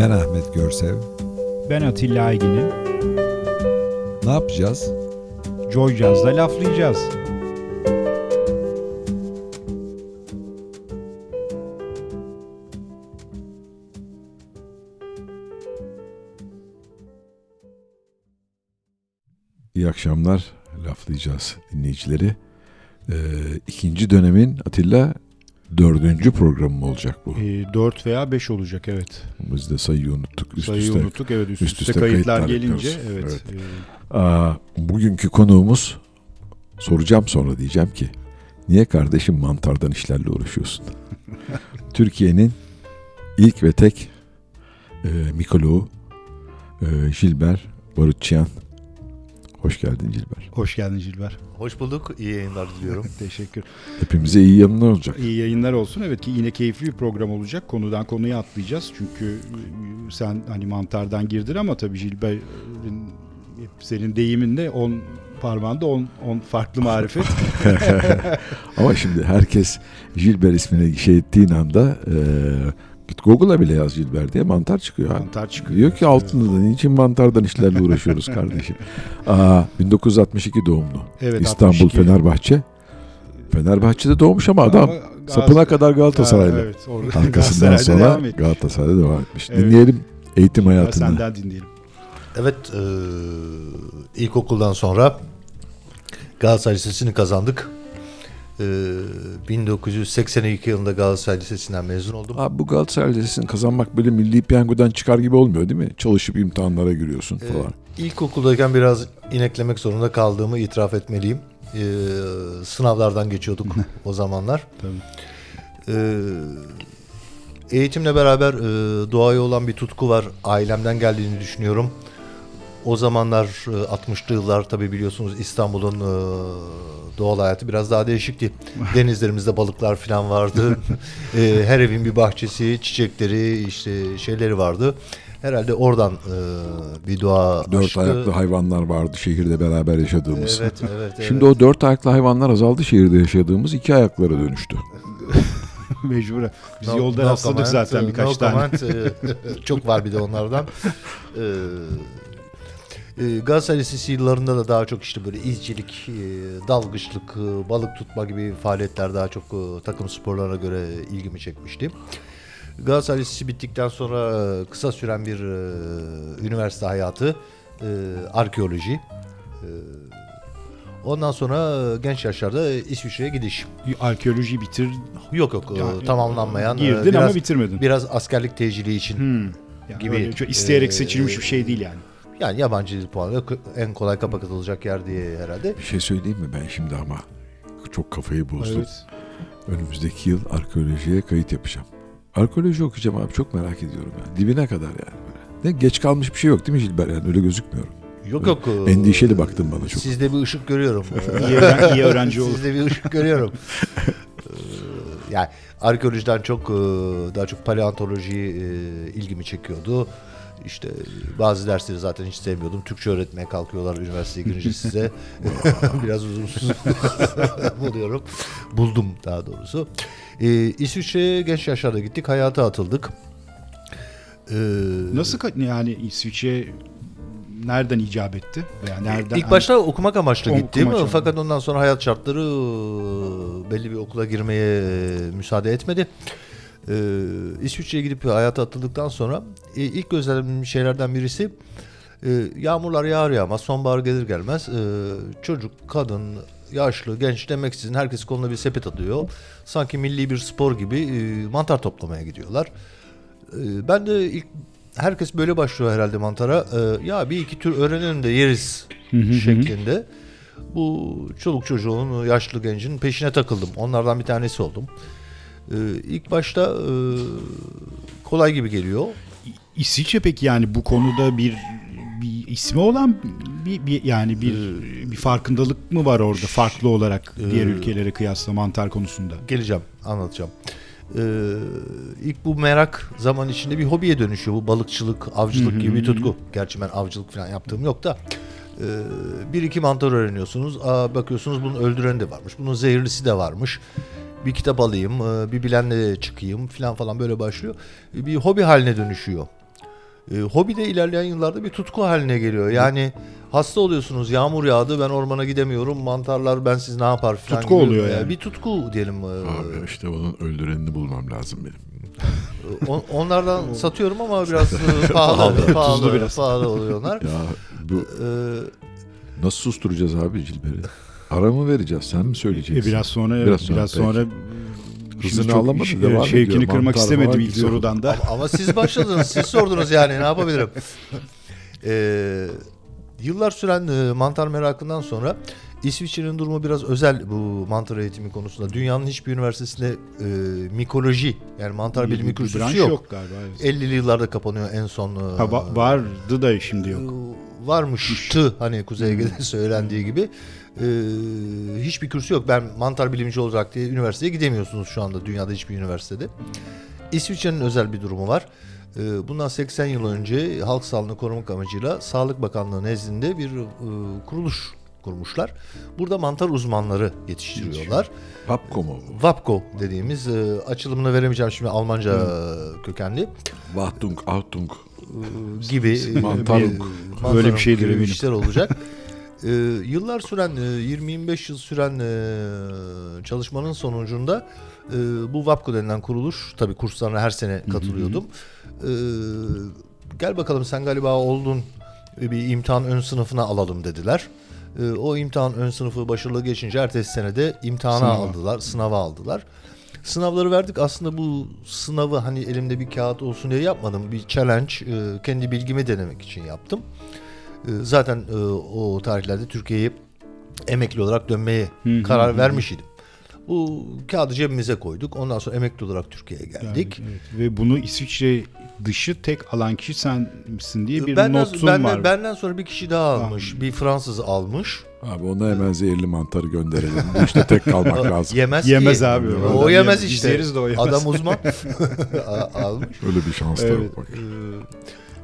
Ben Ahmet Görsev. Ben Atilla Aygin'im. Ne yapacağız? Joy Jazz'da laflayacağız. İyi akşamlar laflayacağız dinleyicileri. Ee, ikinci dönemin Atilla dördüncü programı olacak bu. E, 4 veya 5 olacak evet. Biz de sayıyı unuttuk. Üst Sayıyı üste. unuttuk evet üst, üst üste, üste kayıtlar kayıtlar gelince yapıyoruz. evet. Aa, bugünkü konuğumuz soracağım sonra diyeceğim ki niye kardeşim mantardan işlerle uğraşıyorsun? Türkiye'nin ilk ve tek e, mikoloğu e, Gilbert Barutçıyan. Hoş geldin Gilbert. E, hoş geldin Cilber. Hoş bulduk. İyi yayınlar diliyorum. Teşekkür. Hepimize iyi yanına olacak. İyi yayınlar olsun. Evet ki yine keyifli bir program olacak. Konudan konuya atlayacağız. Çünkü sen hani mantardan girdin ama tabii Jilber'in senin deyiminle 10 parmağında 10 10 farklı marifet. Ama şimdi herkes Gilbert ismine şey ettiğin anda e, git Google'a bile yaz Gilbert diye mantar çıkıyor. mantar çıkıyor. Diyor ki altında da niçin mantardan işlerle uğraşıyoruz kardeşim. Aa, 1962 doğumlu. Evet, İstanbul 62. Fenerbahçe. Fenerbahçe'de doğmuş ama adam Ama sapına kadar Galatasaraylı. Evet, orada Arkasından sonra. Galatasaray'da devam etmiş. Evet. Dinleyelim eğitim hayatını. Senden dinleyelim. Evet, e, ilkokuldan sonra Galatasaray Lisesi'ni kazandık. E, 1982 yılında Galatasaray Lisesi'nden mezun oldum. Abi bu Galatasaray Lisesi'ni kazanmak böyle milli piyangodan çıkar gibi olmuyor değil mi? Çalışıp imtihanlara giriyorsun E, falan. İlkokuldayken biraz ineklemek zorunda kaldığımı itiraf etmeliyim. E, sınavlardan geçiyorduk o zamanlar. Tabii. E, eğitimle beraber e, doğaya olan bir tutku var. Ailemden geldiğini düşünüyorum. O zamanlar e, 60'lı yıllar tabii biliyorsunuz İstanbul'un e, doğal hayatı biraz daha değişikti. Denizlerimizde balıklar falan vardı. E, her evin bir bahçesi, çiçekleri, işte şeyleri vardı. Herhalde oradan e, bir doğa Dört aşkı. ayaklı hayvanlar vardı şehirde beraber yaşadığımız. Evet, evet, evet. Şimdi o dört ayaklı hayvanlar azaldı şehirde yaşadığımız iki ayaklara dönüştü. Mecburen. Biz No- yolda no rastladık comment, zaten e, birkaç no tane. comment, e, çok var bir de onlardan. Ee, e, Galatasaray Lisesi yıllarında da daha çok işte böyle izcilik, e, dalgıçlık, e, balık tutma gibi faaliyetler daha çok e, takım sporlarına göre ilgimi çekmişti. Galatasaray Lisesi bittikten sonra e, kısa süren bir e, üniversite hayatı, e, arkeoloji. E, ondan sonra e, genç yaşlarda İsviçre'ye gidiş. Arkeoloji bitir Yok yok e, Yani, tamamlanmayan. e, girdin biraz, ama bitirmedin. Biraz askerlik tecili için. Hmm. Yani gibi, öyle çok isteyerek e, seçilmiş bir şey değil yani. Yani yabancı dil puanı en kolay kapatılacak yer diye herhalde. Bir şey söyleyeyim mi ben şimdi ama çok kafayı bozdum. Evet. Önümüzdeki yıl arkeolojiye kayıt yapacağım. Arkeoloji okuyacağım abi çok merak ediyorum ya. Dibine kadar yani böyle. Ne geç kalmış bir şey yok değil mi Gilbert yani öyle gözükmüyorum. Yok yok. Endişeli baktın bana çok. Sizde bir ışık görüyorum. İyi, öğren- iyi öğrenci olur. Sizde bir ışık görüyorum. Ee, yani arkeolojiden çok e, daha çok paleontoloji e, ilgimi çekiyordu. İşte bazı dersleri zaten hiç sevmiyordum. Türkçe öğretmeye kalkıyorlar üniversiteye girince size. Biraz uzunsuz buluyorum. Buldum daha doğrusu. Ee, İsviçre'ye genç yaşlarda gittik. Hayata atıldık. Ee, Nasıl yani İsviçre nereden icap etti? Veya nereden? İlk başta okumak amaçlı gittim amaçlı. fakat ondan sonra hayat şartları e, belli bir okula girmeye müsaade etmedi. Ee, İsviçre'ye gidip hayata atıldıktan sonra e, ilk gözlemlediğim şeylerden birisi e, yağmurlar yağar yağmaz sonbahar gelir gelmez e, çocuk, kadın, yaşlı, genç demeksizin herkes koluna bir sepet atıyor. Sanki milli bir spor gibi e, mantar toplamaya gidiyorlar. E, ben de ilk herkes böyle başlıyor herhalde mantara. E, ya bir iki tür öğrenelim de yeriz şeklinde. Bu çoluk çocuğun, yaşlı gencin peşine takıldım. Onlardan bir tanesi oldum. Ee, ilk başta e, kolay gibi geliyor. İsviçre peki yani bu konuda bir bir ismi olan bir, bir yani bir bir farkındalık mı var orada farklı olarak diğer Ee, ülkelere kıyasla mantar konusunda? Geleceğim, anlatacağım. Ee, ilk bu merak zaman içinde bir hobiye dönüşüyor. Bu balıkçılık, avcılık gibi bir tutku. Gerçi ben avcılık falan yaptığım yok da. Ee, bir iki mantar öğreniyorsunuz. Aa, bakıyorsunuz bunun öldüreni de varmış. Bunun zehirlisi de varmış. Bir kitap alayım, e, bir bilenle çıkayım falan falan böyle başlıyor. Bir hobi haline dönüşüyor. E, hobi de ilerleyen yıllarda bir tutku haline geliyor. Yani hasta oluyorsunuz yağmur yağdı ben ormana gidemiyorum mantarlar ben siz ne yapar falan Tutku gibi. oluyor E, yani. Bir tutku diyelim. e, Abi işte bunun öldürenini bulmam lazım benim. On- onlardan satıyorum ama biraz e, pahalı, Pahalı, pahalı, biraz. pahalı oluyor onlar. Ya bu E, nasıl susturacağız abi Cilber'i? Ara mı vereceğiz? Sen mi E, söyleyeceksin? biraz sonra Biraz biraz sonra, sonra, peki. Hızını alamadı, iş- devam şevkini ediyor. kırmak Mantar istemedim ilk gidiyor. sorudan da. ama, ama siz başladınız, siz sordunuz yani ne yapabilirim? E, yıllar süren e, mantar merakından sonra İsviçre'nin durumu biraz özel bu mantar eğitimi konusunda. Dünyanın hiçbir üniversitesinde e, mikoloji yani mantar bilimi kürsüsü branş yok. galiba. evet. 50'li yıllarda kapanıyor en son. e, Ha, va- vardı da şimdi yok. Ee, varmıştı hani Kuzey Ege'de söylendiği gibi. Ee, hiçbir kürsü yok. Ben mantar bilimci olarak diye üniversiteye gidemiyorsunuz şu anda dünyada hiçbir üniversitede. İsviçre'nin özel bir durumu var. Ee, bundan 80 yıl önce halk sağlığını korumak amacıyla Sağlık Bakanlığı nezdinde bir e, kuruluş kurmuşlar. Burada mantar uzmanları yetiştiriyorlar. Papko mu bu? VAPCO dediğimiz e, açılımını veremeyeceğim şimdi Almanca e, kökenli Vahtung, Autung. e, gibi Mantarlık. mantarın Böyle bir şeydir eminim. işler olacak. Ee, yıllar süren, e, 20-25 yıl süren e, çalışmanın sonucunda e, bu VAPCO denilen kuruluş, tabii kurslarına her sene katılıyordum. Ee, gel bakalım sen galiba oldun, e, bir imtihan ön sınıfına alalım dediler. Ee, o imtihan ön sınıfı başarılı geçince ertesi sene de imtihana Sınava. aldılar, sınava aldılar. Sınavları verdik. Aslında bu sınavı hani elimde bir kağıt olsun diye yapmadım. Bir challenge, e, kendi bilgimi denemek için yaptım. E, Zaten e, o tarihlerde Türkiye'ye emekli olarak dönmeye hı, karar hı, vermiş idim. Bu kağıdı cebimize koyduk. Ondan sonra emekli olarak Türkiye'ye geldik. Yani, evet. Ve bunu İsviçre dışı tek alan kişi sen misin diye bir benden, notun benden, var. benden sonra bir kişi daha almış. Bir Fransız almış. Abi ona hemen zehirli mantarı gönderelim. Bu işte tek kalmak lazım. Yemez, Yemez ki. abi. O, Adam yemez işte. De o yemez. Adam uzman. Almış. Öyle bir şans da Evet. yok bak.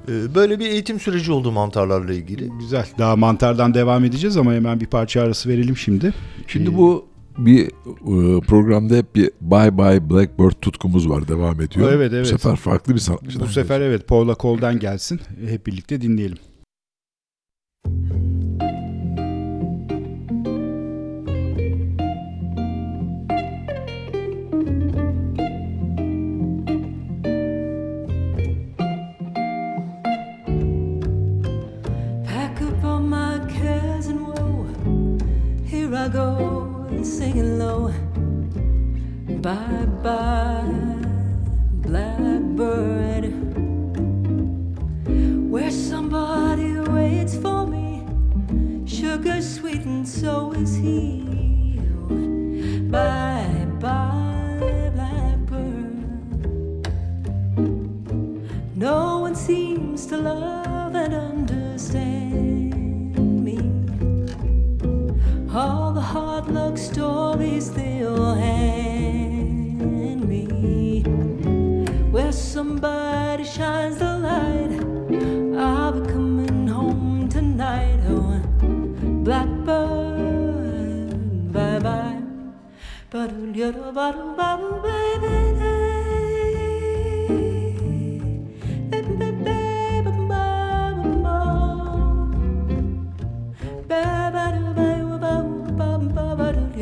Ee, Böyle bir eğitim süreci oldu mantarlarla ilgili. Güzel. Daha mantardan devam edeceğiz ama hemen bir parça arası verelim şimdi. Şimdi Ee, bu bir e, programda hep bir Bye Bye Blackbird tutkumuz var devam ediyor. Evet, evet. Bu sefer farklı bir sanatçıdan. Bu sefer evet Paula Cole'dan gelsin. Hep birlikte dinleyelim. Go, singing low. Bye bye, blackbird. Where somebody waits for me, sugar sweet, and so is he. Bye bye, blackbird. No one seems to love All the hard luck stories they'll hand me. Where somebody shines the light, I'll be coming home tonight. Oh, blackbird, bye bye. Ba-da-ba,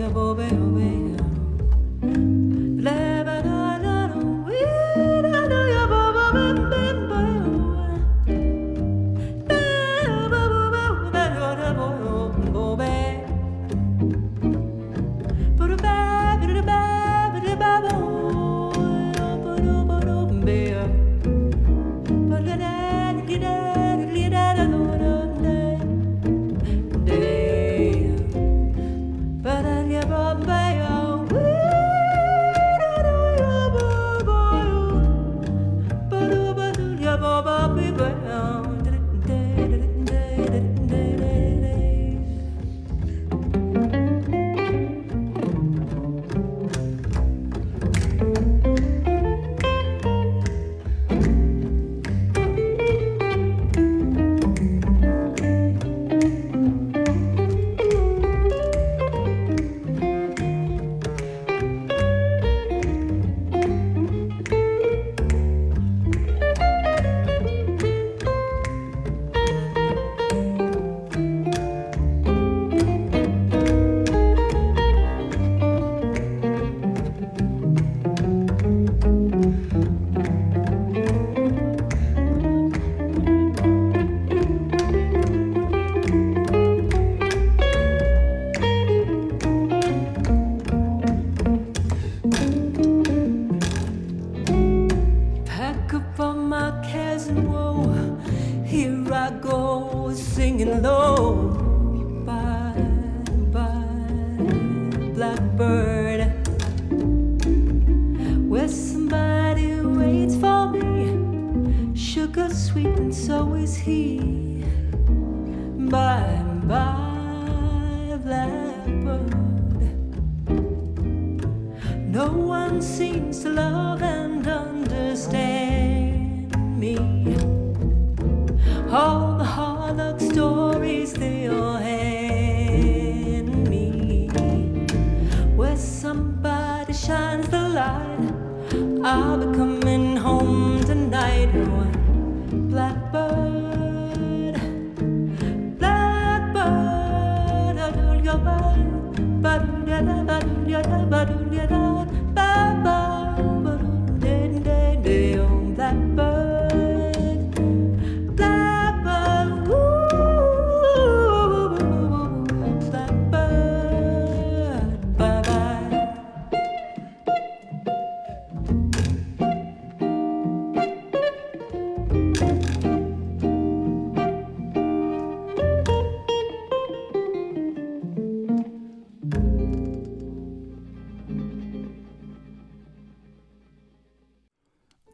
bobeó.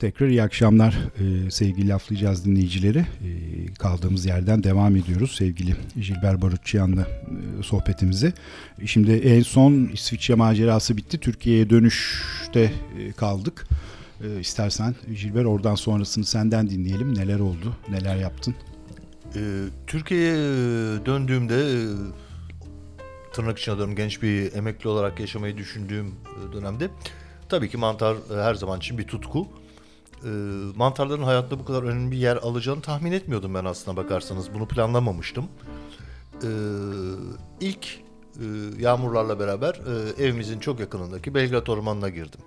Tekrar iyi akşamlar Ee, sevgili laflayacağız dinleyicileri. Ee, kaldığımız yerden devam ediyoruz sevgili Gilber Barutçıyan'la e, sohbetimizi. Şimdi en son İsviçre macerası bitti. Türkiye'ye dönüşte e, kaldık. Ee, istersen Gilber oradan sonrasını senden dinleyelim. Neler oldu, neler yaptın? Ee, Türkiye'ye döndüğümde e, tırnak içine alıyorum genç bir emekli olarak yaşamayı düşündüğüm e, dönemde tabii ki mantar e, her zaman için bir tutku. E, Mantarların hayatta bu kadar önemli bir yer alacağını tahmin etmiyordum ben aslına bakarsanız. Bunu planlamamıştım. E, İlk e, yağmurlarla beraber e, evimizin çok yakınındaki Belgrad Ormanı'na girdim.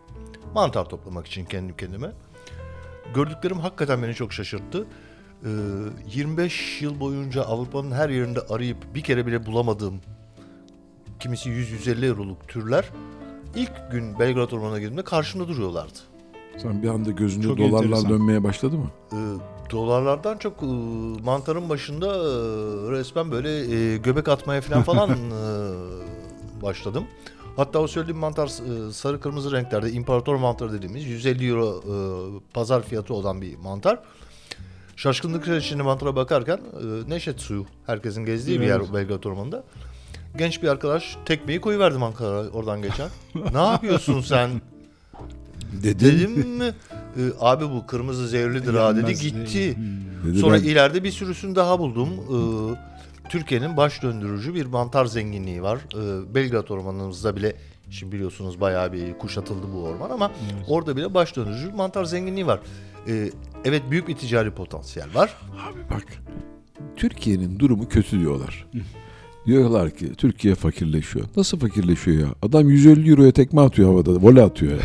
Mantar toplamak için kendi kendime. Gördüklerim hakikaten beni çok şaşırttı. Ee, 25 yıl boyunca Avrupa'nın her yerinde arayıp bir kere bile bulamadığım kimisi 100-150 euroluk türler ilk gün Belgrad Ormanı'na girdiğimde karşımda duruyorlardı. Sen bir anda gözünde Çok dolarlar enteresan. dönmeye başladı mı? Ee, dolarlardan çok e, mantarın başında e, resmen böyle e, göbek atmaya falan falan e, başladım. Hatta o söylediğim mantar e, sarı kırmızı renklerde imparator mantarı dediğimiz 150 euro e, pazar fiyatı olan bir mantar. Şaşkınlık içinde mantara bakarken e, Neşet suyu herkesin gezdiği bir yer Belgrad Ormanı'nda. Genç bir arkadaş tekmeyi koyuverdi mantara oradan geçen. ne yapıyorsun sen? Dedim mi? E, abi bu kırmızı zehirlidir ha dedi gitti. Dedi Sonra ben- ileride bir sürüsünü daha buldum. Ee, Türkiye'nin baş döndürücü bir mantar zenginliği var. Ee, Belgrad ormanımızda bile şimdi biliyorsunuz bayağı bir kuşatıldı bu orman ama orada bile baş döndürücü bir mantar zenginliği var. Ee, evet büyük bir ticari potansiyel var. Abi bak Türkiye'nin durumu kötü diyorlar. Diyorlar ki Türkiye fakirleşiyor. Nasıl fakirleşiyor ya? Adam 150 euroya tekme atıyor havada. Vole atıyor ya.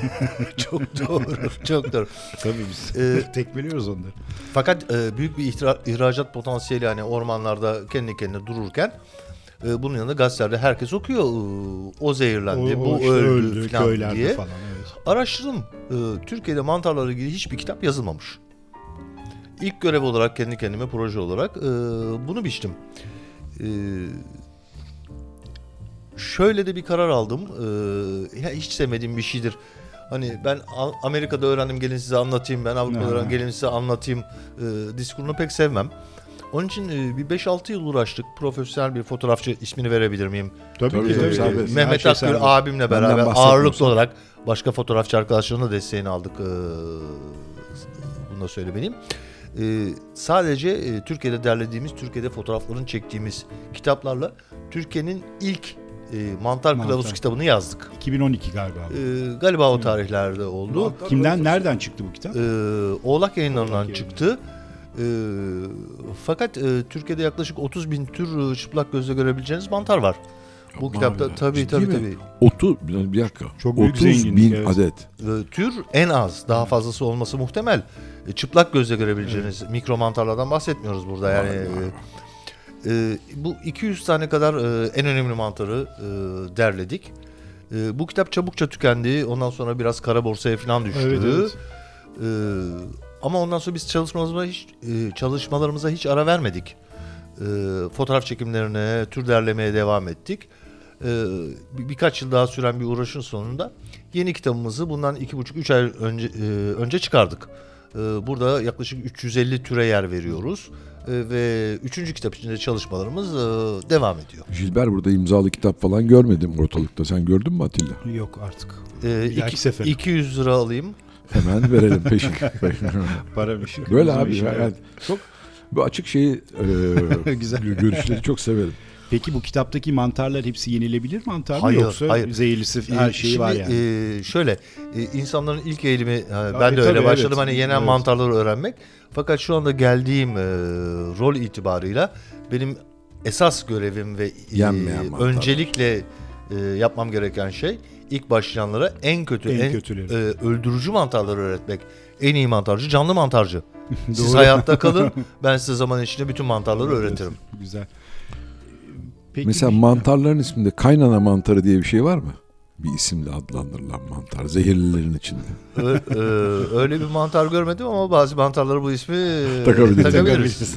çok doğru, çok doğru. Tabii biz Ee, tekmeliyoruz onları. Fakat e, büyük bir ihtira- ihracat potansiyeli yani ormanlarda kendi kendine dururken e, bunun yanında gazetelerde herkes okuyor. Ee, o zehirlendi, O- bu o işte öldü, falan köylerde diye. falan. Evet. Araştırdım. Ee, Türkiye'de mantarlarla ilgili hiçbir kitap yazılmamış. İlk görev olarak kendi kendime proje olarak e, bunu biçtim. E, şöyle de bir karar aldım. E, ya hiç sevmediğim bir şeydir. Hani ben Amerika'da öğrendim gelin size anlatayım. Ben Avrupa'da öğrendim gelin size anlatayım. E, diskurunu pek sevmem. Onun için e, bir 5-6 yıl uğraştık. Profesyonel bir fotoğrafçı ismini verebilir miyim? Tabii, Tabii, ki, tabii, tabii. serbest. Her Mehmet şey Akgül abimle beraber ağırlıklı olarak başka fotoğrafçı arkadaşlarına da desteğini aldık. Ee, bunu da söylemeliyim. Ee, sadece e, Türkiye'de derlediğimiz, Türkiye'de fotoğraflarını çektiğimiz kitaplarla Türkiye'nin ilk e, mantar, Mantar. kılavuz kitabını yazdık. 2012 galiba. Ee, galiba o tarihlerde oldu. Kimden, nereden çıktı bu kitap? Ee, Oğlak yayınlarından Oğlak çıktı. Ee, fakat e, Türkiye'de yaklaşık 30 bin tür e, çıplak gözle görebileceğiniz mantar var. Bu Yapma kitapta tabii Ciddi tabii mi? tabii. 30 bir dakika. Çok büyük 30 zenginlik, bin evet. adet. E, tür en az daha fazlası olması muhtemel. E, çıplak gözle görebileceğiniz mikro mantarlardan bahsetmiyoruz burada yani. Vay vay. E, e, bu 200 tane kadar e, en önemli mantarı e, derledik. E, bu kitap çabukça tükendi. Ondan sonra biraz kara borsaya falan düştü. Evet, evet. E, ama ondan sonra biz çalışmalarımıza hiç e, çalışmalarımıza hiç ara vermedik. E, fotoğraf çekimlerine, tür derlemeye devam ettik. E, bir- birkaç yıl daha süren bir uğraşın sonunda yeni kitabımızı bundan iki buçuk üç ay önce e, önce çıkardık. Ee, burada yaklaşık 350 türe yer veriyoruz. Ee, ve üçüncü kitap içinde çalışmalarımız e, devam ediyor. Jilber burada imzalı kitap falan görmedim ortalıkta. Sen gördün mü Atilla? Yok artık. Ee, iki- sefere. 200 lira alayım. Hemen verelim peşin. Para bir şey. Böyle abi. yarar. yani çok bu açık şeyi e, Güzel. görüşleri çok severim. Peki bu kitaptaki mantarlar hepsi yenilebilir mantar mı Hayır, yoksa hayır. zehirlisi her Ee, şeyi Şimdi var yani? e, şöyle e, insanların ilk eğilimi e, ben Tabii, de öyle tabii, başladım evet. hani yenen Evet. mantarları öğrenmek. Fakat şu anda geldiğim e, rol itibarıyla benim esas görevim ve e, öncelikle e, yapmam gereken şey ilk başlayanlara en kötü En en, kötüleri. e, öldürücü mantarları öğretmek. En iyi mantarcı canlı mantarcı. Siz Doğru. hayatta kalın. Ben size zaman içinde bütün mantarları öğretirim. Güzel. Peki Mesela mantarların isminde kaynana mantarı diye bir şey var mı? Bir isimle adlandırılan mantar. Zehirlilerin içinde. Ö- e, öyle bir mantar görmedim ama bazı mantarlara bu ismi Takabiliriz. takabiliriz.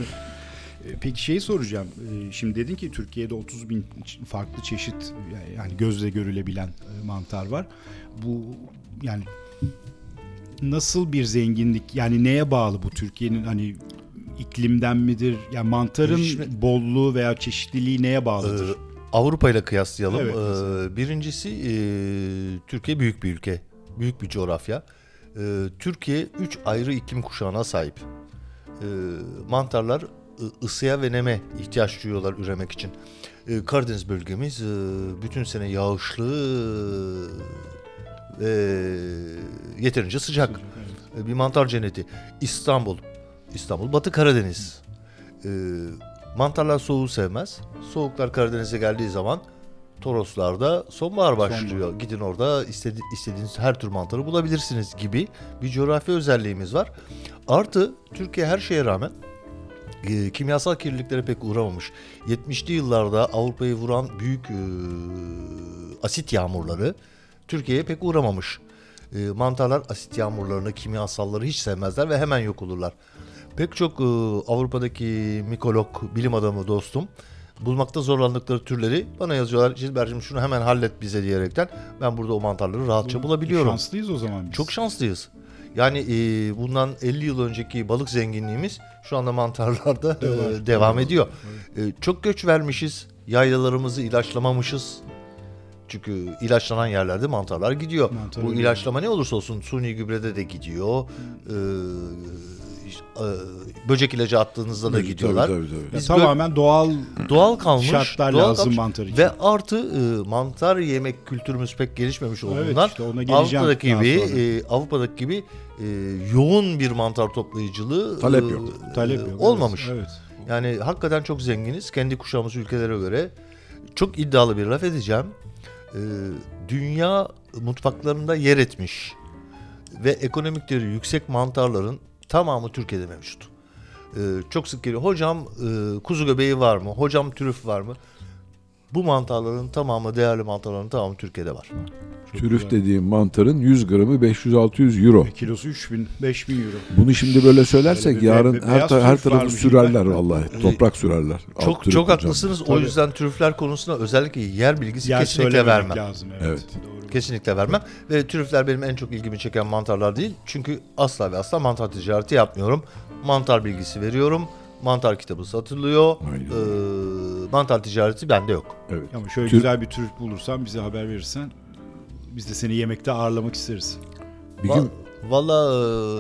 E, Peki şeyi soracağım. E, Şimdi dedin ki Türkiye'de 30 bin farklı çeşit yani gözle görülebilen e, mantar var. Bu yani nasıl bir zenginlik yani neye bağlı bu Türkiye'nin hani iklimden midir? Yani mantarın Şimdi- bolluğu veya çeşitliliği neye bağlıdır? Avrupa ile kıyaslayalım. Evet, Ee, birincisi e, Türkiye büyük bir ülke. Büyük bir coğrafya. Ee, Türkiye 3 ayrı iklim kuşağına sahip. Ee, mantarlar ısıya ve neme ihtiyaç duyuyorlar üremek için. Ee, Karadeniz bölgemiz e, bütün sene yağışlı e, ve yeterince sıcak. Evet. E, bir mantar cenneti. İstanbul. İstanbul Batı Karadeniz. E, mantarlar soğuğu sevmez. Soğuklar Karadeniz'e geldiği zaman Toroslarda sonbahar başlıyor. Gidin orada istedi, istediğiniz her tür mantarı bulabilirsiniz gibi bir coğrafi özelliğimiz var. Artı Türkiye her şeye rağmen e, kimyasal kirliliklere pek uğramamış. 70'li yıllarda Avrupa'yı vuran büyük e, asit yağmurları Türkiye'ye pek uğramamış. E, mantarlar asit yağmurlarını, kimyasalları hiç sevmezler ve hemen yok olurlar. Pek çok e, Avrupa'daki mikolog, bilim adamı dostum bulmakta zorlandıkları türleri bana yazıyorlar. Cilber'cim şunu hemen hallet bize diyerekten ben burada o mantarları rahatça bulabiliyorum. Şanslıyız o zaman biz. Çok şanslıyız. Yani e, bundan 50 yıl önceki balık zenginliğimiz şu anda mantarlarda e, Devam. ediyor. E, çok göç vermişiz. Yaylalarımızı ilaçlamamışız. Çünkü ilaçlanan yerlerde mantarlar gidiyor. Mantar Bu ilaçlama ne olursa olsun suni gübrede de gidiyor. E, e, böcek ilacı attığınızda da gidiyorlar. Tabii, tabii, Biz tamamen doğal Doğal kalmış. şartlar doğal lazım kalmış. mantar için. Ve artı e, mantar yemek kültürümüz pek gelişmemiş Evet, olduğundan işte ona geleceğim Avrupa'daki daha gibi sonra. e, Avrupa'daki gibi e, yoğun bir mantar toplayıcılığı Talep e, yok. talep yok. evet, olmamış. Evet. Yani hakikaten çok zenginiz kendi kuşağımız ülkelere göre. Çok iddialı bir laf edeceğim. E, dünya mutfaklarında yer etmiş ve ekonomik değeri yüksek mantarların tamamı Türkiye'de mevcut. E, çok sık geliyor. Hocam e, kuzu göbeği var mı? Hocam trüf var mı? Bu mantarların tamamı, değerli mantarların tamamı Türkiye'de var. Çok Türüf güzel. dediğim mantarın 100 gramı 500-600 euro. Kilosu 3000 5000 euro. Bunu şimdi böyle söylersek Böyle bir yarın be- her, beyaz ta- her tarafı varmış. sürerler vallahi. Toprak sürerler. Alt Çok türüf çok hocam. haklısınız. O Tabii. yüzden trüfler konusunda özellikle yer bilgisi Yer kesinlikle söylememek vermem. lazım. Evet. Evet. Doğru. Kesinlikle vermem. Ve trüfler benim en çok ilgimi çeken mantarlar değil. Çünkü asla ve asla mantar ticareti yapmıyorum. Mantar bilgisi veriyorum. Mantar kitabı satılıyor. Aynen. Ee, mantar ticareti bende yok. Evet. Ama şöyle Tür- güzel bir tür bulursan bize haber verirsen biz de seni yemekte ağırlamak isteriz. Bir Va- gün Valla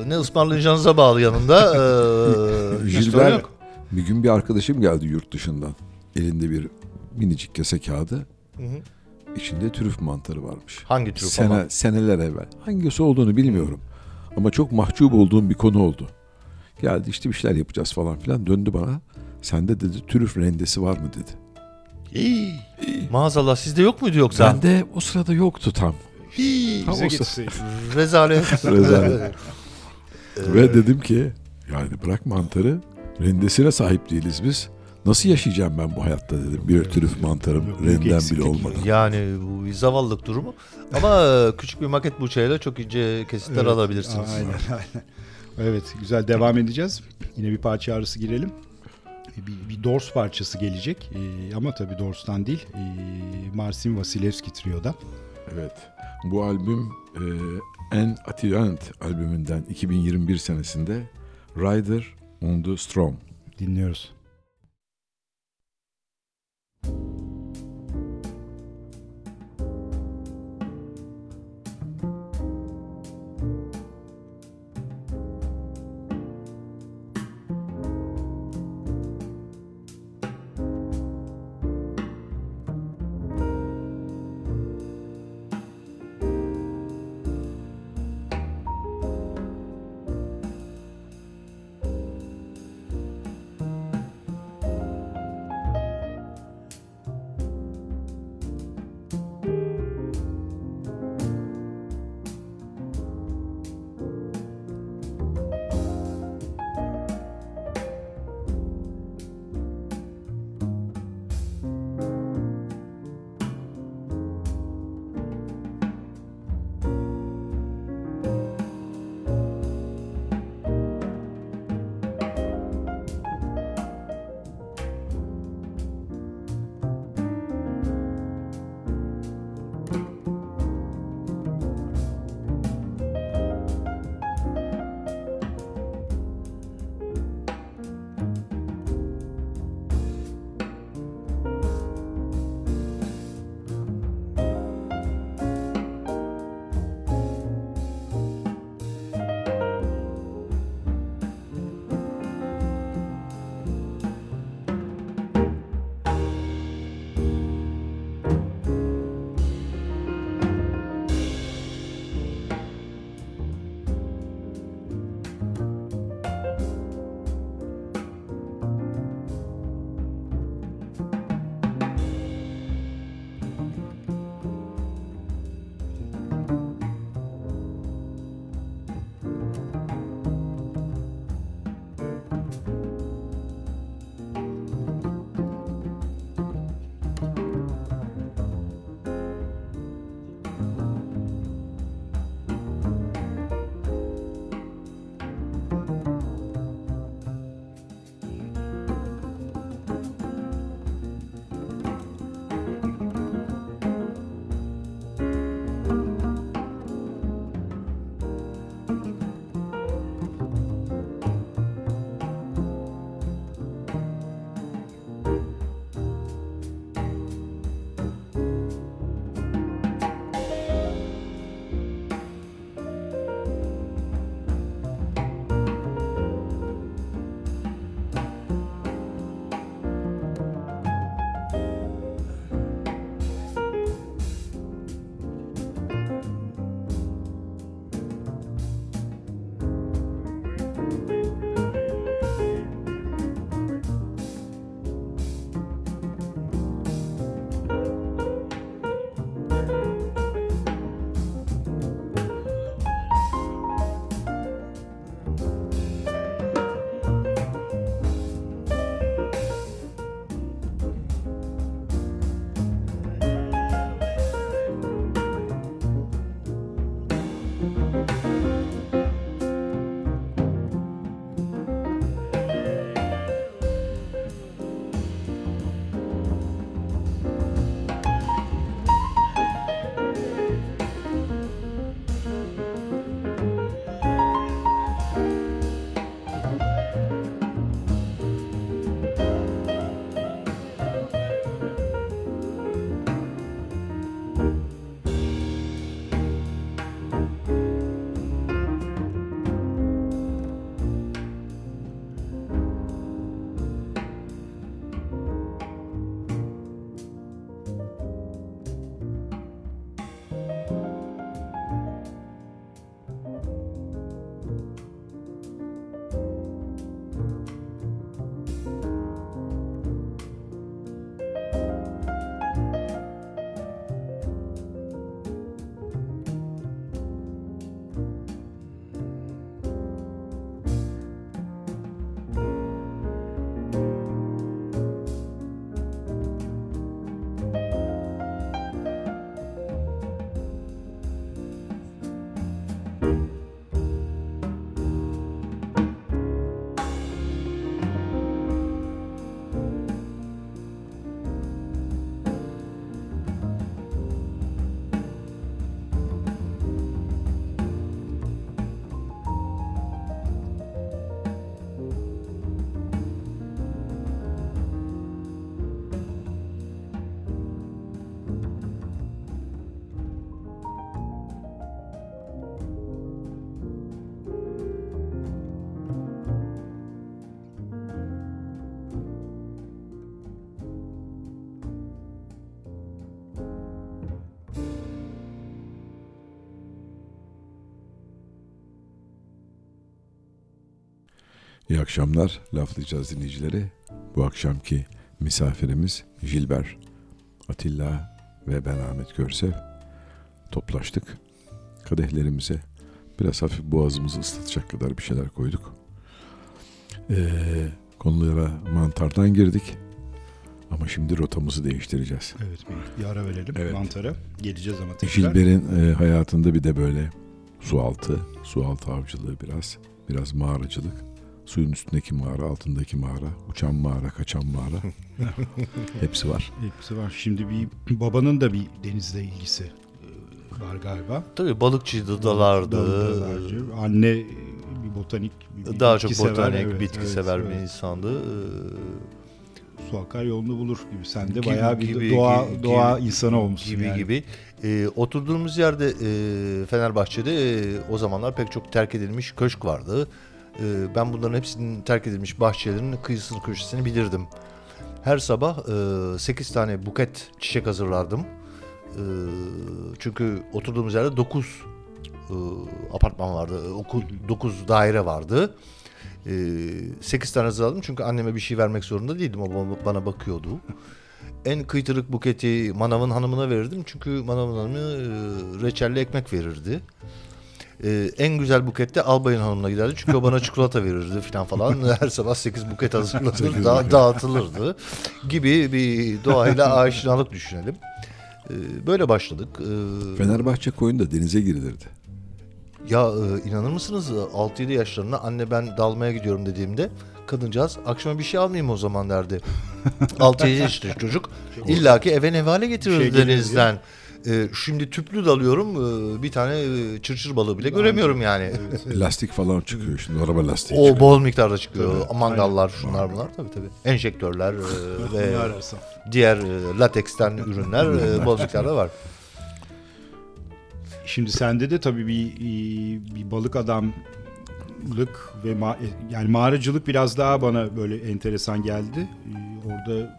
e, ne ısmarlayacağınıza bağlı yanında. Ee, hiç sorun Jilber yok. bir gün bir arkadaşım geldi yurt dışından. Elinde bir minicik kese kağıdı. Hı hı. İçinde trüf mantarı varmış. Hangi trüf Sene, ama? seneler evvel. Hangisi olduğunu bilmiyorum. Ama çok mahcup olduğum bir konu oldu. Geldi işte bir şeyler yapacağız falan filan. Döndü bana. Sende dedi trüf rendesi var mı dedi. İyi. Maazallah sizde yok muydu yoksa? Bende o sırada yoktu tam. Hii. Tam Bize o sırada. Rezalet. Rezalet. Ve dedim ki yani bırak mantarı rendesine sahip değiliz biz. Nasıl yaşayacağım ben bu hayatta dedim. Bir trüf mantarım büyük renden bile olmadan. Yani bu bir zavallılık durumu. Ama küçük bir maket bıçağıyla çok ince kesitler Evet, alabilirsiniz. Aynen aynen. Evet güzel devam edeceğiz. Yine bir parça arası girelim. Bir, bir Dors parçası gelecek ee, ama tabii Dors'tan değil ee, Marcin Vasilevski Trio'dan. Evet bu albüm e, En Atilant albümünden 2021 senesinde Rider on the Storm. Dinliyoruz. Thank you İyi akşamlar laflayacağız dinleyicileri. Bu akşamki misafirimiz Jilber, Atilla ve ben Ahmet Görsev. Toplaştık. Kadehlerimize biraz hafif boğazımızı ıslatacak kadar bir şeyler koyduk. Ee, konulara mantardan girdik. Ama şimdi rotamızı değiştireceğiz. Evet bir, ara verelim Evet. mantara. Geleceğiz ama tekrar. Jilber'in e, hayatında bir de böyle su altı, su altı avcılığı biraz, biraz mağaracılık. Suyun üstündeki mağara, altındaki mağara, uçan mağara, kaçan mağara. Hepsi var. Hepsi var. Şimdi bir babanın da bir denizle ilgisi e, var galiba. Tabii balıkçıydı, dalardı. Dalarcı. Anne e, bir botanik, bir Daha bitki çok sever, botanik, evet, bitki evet, sever evet. bir insandı. Ee, Su akar yolunu bulur gibi. Sen de Gibi, bayağı bir gibi, doğa gibi, doğa insanı olmuşsun gibi yani. gibi. Ee, oturduğumuz yerde e, Fenerbahçe'de e, o zamanlar pek çok terk edilmiş köşk vardı. E, ben bunların hepsinin terk edilmiş bahçelerinin kıyısını köşesini bilirdim. Her sabah e, 8 tane buket çiçek hazırlardım. E, çünkü oturduğumuz yerde 9 e, apartman vardı. 9 daire vardı. E, 8 tane hazırladım çünkü anneme bir şey vermek zorunda değildim. O bana- bakıyordu. En kıytırık buketi manavın hanımına verirdim. Çünkü manavın hanımı e, reçelli ekmek verirdi. E, en güzel buket de albayın hanımına giderdi. Çünkü o bana çikolata verirdi falan falan. Her sabah 8 buket hazırlanır, da, dağıtılırdı. Gibi bir doğayla aşinalık düşünelim. E, böyle başladık. E, Fenerbahçe koyunda denize girilirdi. ya e, inanır mısınız 6-7 yaşlarında anne ben dalmaya gidiyorum dediğimde kadıncağız akşama bir şey almayayım o zaman derdi. 6-7 yaşında çocuk illaki eve nevale getirirdi Şey denizden. E, şimdi tüplü dalıyorum e, bir tane e, çırçır balığı bile göremiyorum yani. Lastik falan çıkıyor şimdi araba lastiği O çıkıyor. bol miktarda çıkıyor. Tabii, Mangallar şunlar bunlar tabii tabii. Enjektörler e, Ne ve ararsan. diğer e, lateksten ürünler e, bol miktarda var. Şimdi sende de tabii bir bir balık adamlık ve ma- yani mağaracılık biraz daha bana böyle enteresan geldi. Ee, Orada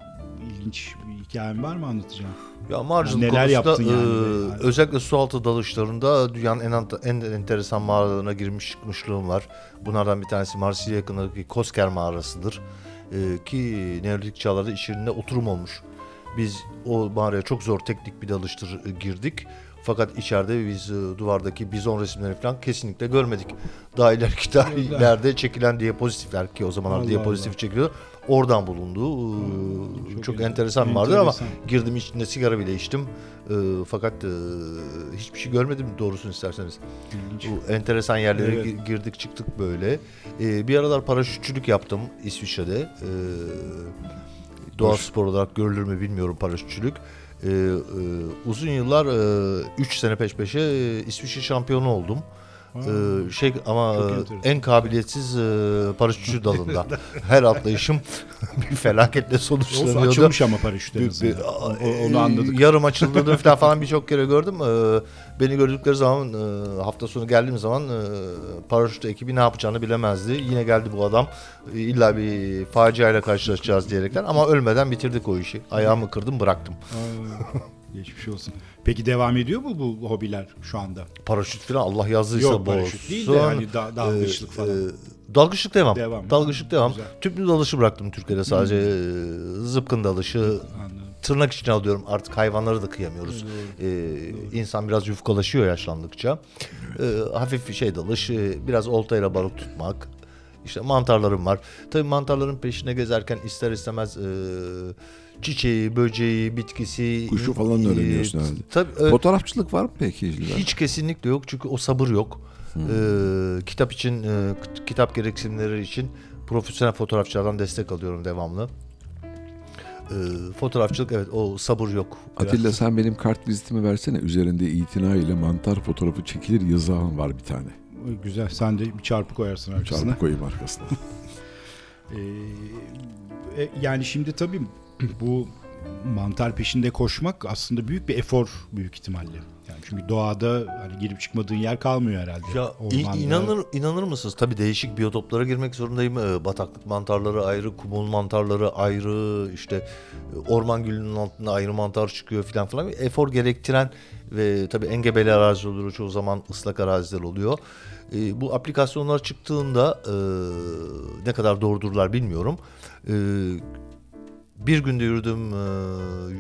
ilginç bir hikayen var mı anlatacağım? Ya marjinal Neler konusunda yaptın yani? e, Yani. özellikle sualtı dalışlarında dünyanın en, en enteresan mağaralarına girmiş çıkmışlığım var. Bunlardan bir tanesi Marsilya yakınındaki Kosker mağarasıdır. E, ki Neolitik çağlarda içerisinde oturum olmuş. Biz o mağaraya çok zor teknik bir dalıştır e, girdik. Fakat içeride biz e, duvardaki bizon resimlerini falan kesinlikle görmedik. Daha ileriki tarihlerde çekilen diyapozitifler ki o zamanlar Allah diyapozitif çekiliyor. Oradan bulundu. E, çok çok, en- enteresan bir ama enteresan. girdim içinde sigara bile içtim. Fakat e, hiçbir şey görmedim doğrusunu isterseniz. İlginç. Bu enteresan yerlere Evet. gi- girdik çıktık böyle. E, bir aralar paraşütçülük yaptım İsviçre'de. E, doğa spor olarak görülür mü bilmiyorum paraşütçülük. E, e, uzun yıllar 3 sene peş peşe e, İsviçre şampiyonu oldum. E, şey ama e, en kabiliyetsiz e, paraşütçü dalında. Her atlayışım bir felaketle Olsun sonuçlanıyordu. açılmış ama paraşüt en Bir- azından. bir- O- Onu e, anladık. Yarım açıldığını falan, falan birçok kere gördüm. Ee, beni gördükleri zaman e, hafta sonu geldiğim zaman e, paraşüt ekibi ne yapacağını bilemezdi. Yine geldi bu adam. E, İlla bir faciayla karşılaşacağız diyerekten ama ölmeden bitirdik o işi. Ayağımı kırdım bıraktım. Geçmiş olsun. Peki devam ediyor mu bu hobiler şu anda? Paraşüt falan Allah yazdıysa Yok paraşüt değil de yani da, dalgıçlık Ee, falan. e, dalgıçlık devam. Devam. Dalgıçlık devam. Güzel. Hmm. Tüplü dalışı bıraktım Türkiye'de sadece. e, Zıpkın dalışı, Anladım. tırnak içine alıyorum. Artık hayvanları da kıyamıyoruz. Ee, insan biraz yufkalaşıyor yaşlandıkça. Ee, hafif şey dalış, biraz oltayla balık tutmak. İşte mantarlarım var. Tabii mantarların peşine gezerken ister istemez e, çiçeği, böceği, bitkisi. Kuşu falan da öğreniyorsun herhalde. Tabii, e, Fotoğrafçılık var mı peki Jilber? hiç kesinlikle yok çünkü o sabır yok. Ee, kitap için, e, kitap gereksinimleri için profesyonel fotoğrafçılardan destek alıyorum devamlı. Ee, fotoğrafçılık evet o sabır yok. Biraz. Atilla sen benim kart vizitimi versene. Üzerinde itina ile mantar fotoğrafı çekilir yazağın var bir tane. Güzel. Sen de bir çarpı koyarsın arkasına. Çarpı koyayım arkasına. Ee, e, yani şimdi tabii bu mantar peşinde koşmak aslında büyük bir efor büyük ihtimalle. Yani çünkü doğada hani girip çıkmadığın yer kalmıyor herhalde. Ya Ormanda- inanır inanır mısınız? Tabii değişik biyotoplara girmek zorundayım. Ee, Bataklık mantarları ayrı, kumul mantarları ayrı, işte e, orman gülünün altında ayrı mantar çıkıyor filan. Bir Efor gerektiren ve tabii engebeli arazi oluyor çoğu zaman ıslak araziler oluyor. Ee, bu aplikasyonlar çıktığında e, ne kadar doğrudurlar bilmiyorum. E, bir günde yürüdüğüm e,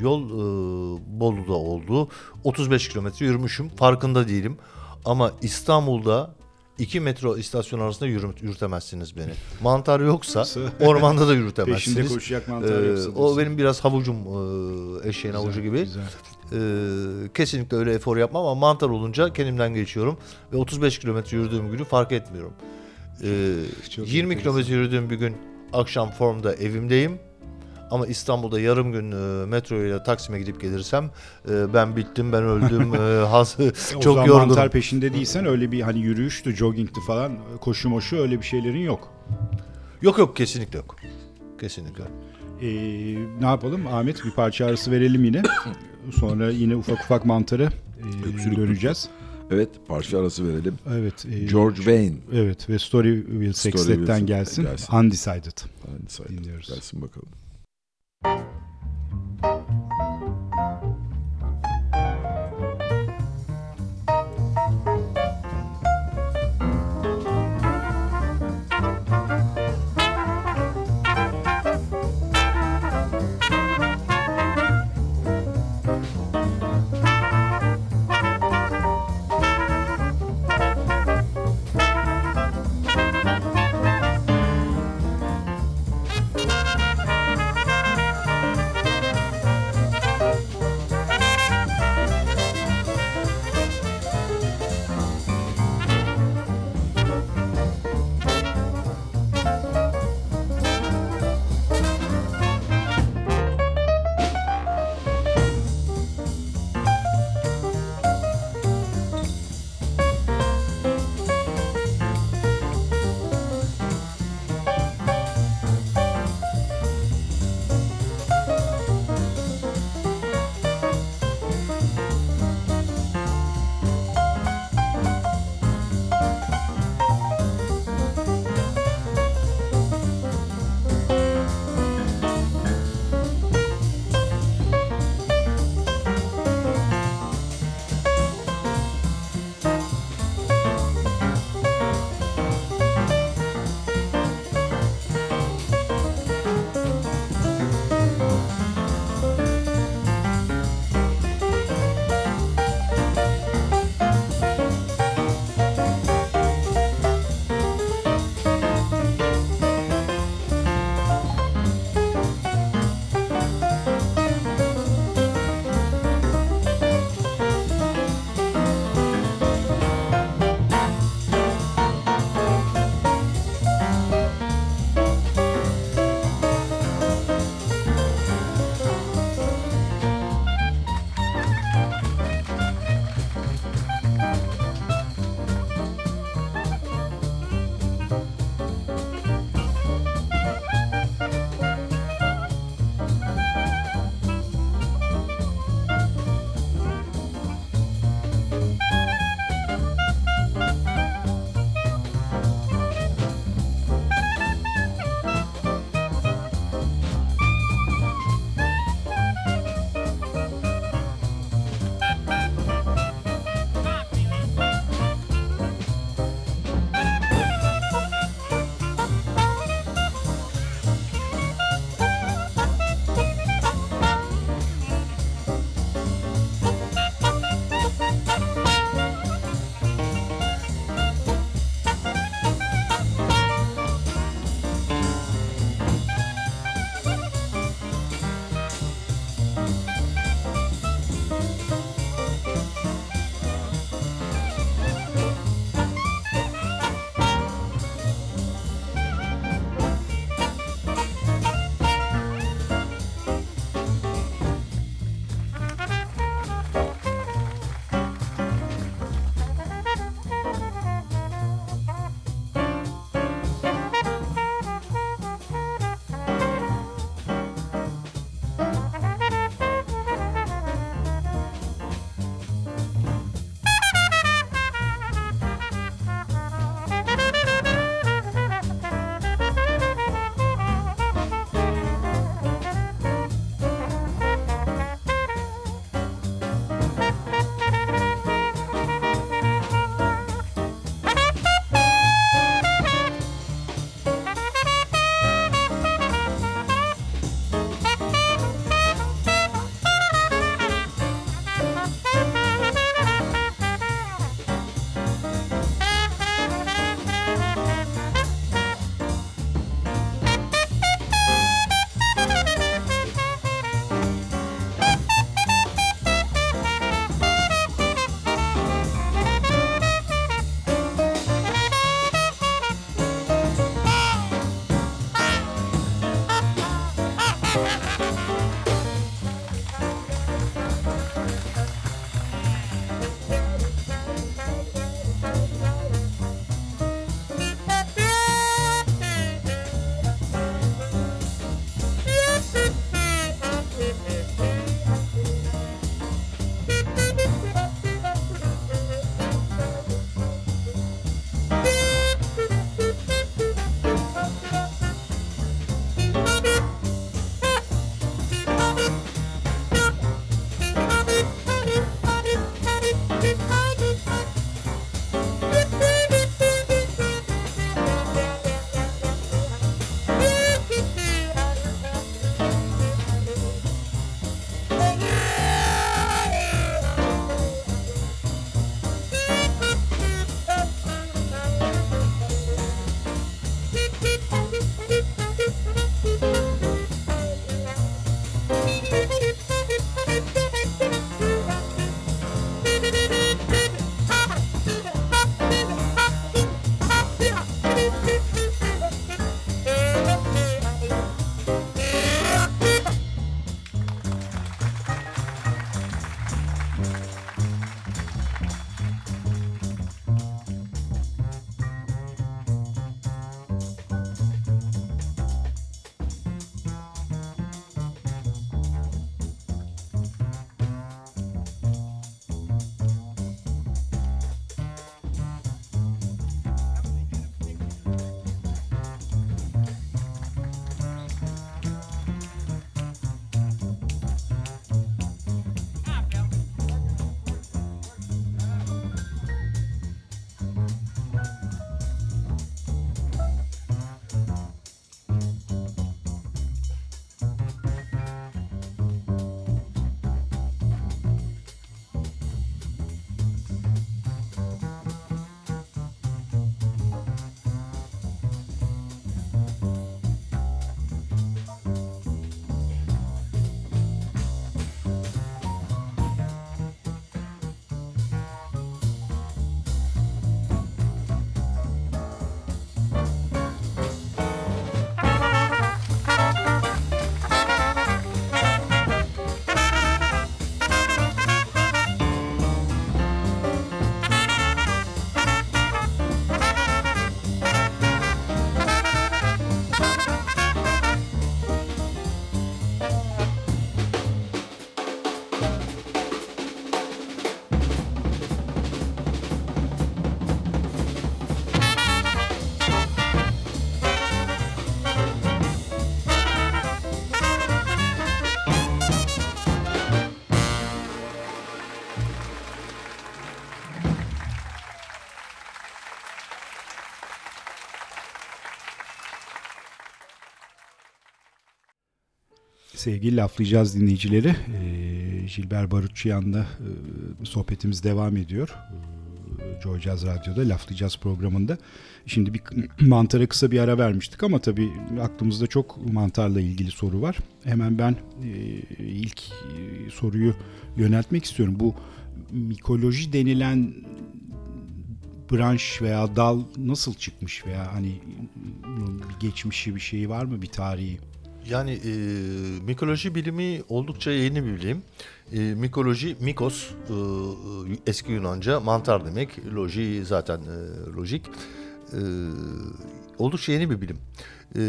yol e, Bolu'da oldu. 35 kilometre yürümüşüm. Farkında değilim. Ama İstanbul'da iki metro istasyon arasında yürü, yürütemezsiniz beni. Mantar yoksa ormanda da yürütemezsiniz. peşinde koşacak mantar Ee, yoksa o diyorsun. benim biraz havucum e, eşeğin Güzel, havucu gibi. güzel. Ee, kesinlikle öyle efor yapmam ama mantar olunca kendimden geçiyorum ve 35 kilometre yürüdüğüm günü fark etmiyorum. Ee, Çok 20 enteresan. kilometre yürüdüğüm bir gün akşam formda evimdeyim. Ama İstanbul'da yarım gün e, metro ile Taksim'e gidip gelirsem e, ben bittim, ben öldüm, e, has, O çok zaman yorgunum. mantar peşinde değilsen öyle bir hani yürüyüştü, joggingti falan, koşu moşu öyle bir şeylerin yok. Yok yok kesinlikle yok. Kesinlikle. Ee, ne yapalım Ahmet bir parça arası verelim yine. Sonra yine ufak ufak mantara e, döneceğiz. Evet parça arası verelim. Evet. e, George Wayne. Evet ve Story Will Story Sextet'ten Will gelsin. gelsin. Undecided. Say- Dinliyoruz. Gelsin bakalım. Thank Sevgili laflayacağız dinleyicileri. E, Gilbert Barutçuyan'la e, sohbetimiz devam ediyor. Joy Jazz Radyo'da laflayacağız programında. Şimdi bir mantara kısa bir ara vermiştik ama tabii aklımızda çok mantarla ilgili soru var. Hemen ben e, ilk e, soruyu yöneltmek istiyorum. Bu mikoloji denilen branş veya dal nasıl çıkmış veya hani bir geçmişi bir şeyi var mı bir tarihi? Yani e, mikoloji bilimi oldukça yeni bir bilim. E, mikoloji, mikos, e, eski Yunanca mantar demek. Loji zaten e, lojik. E, oldukça yeni bir bilim. E,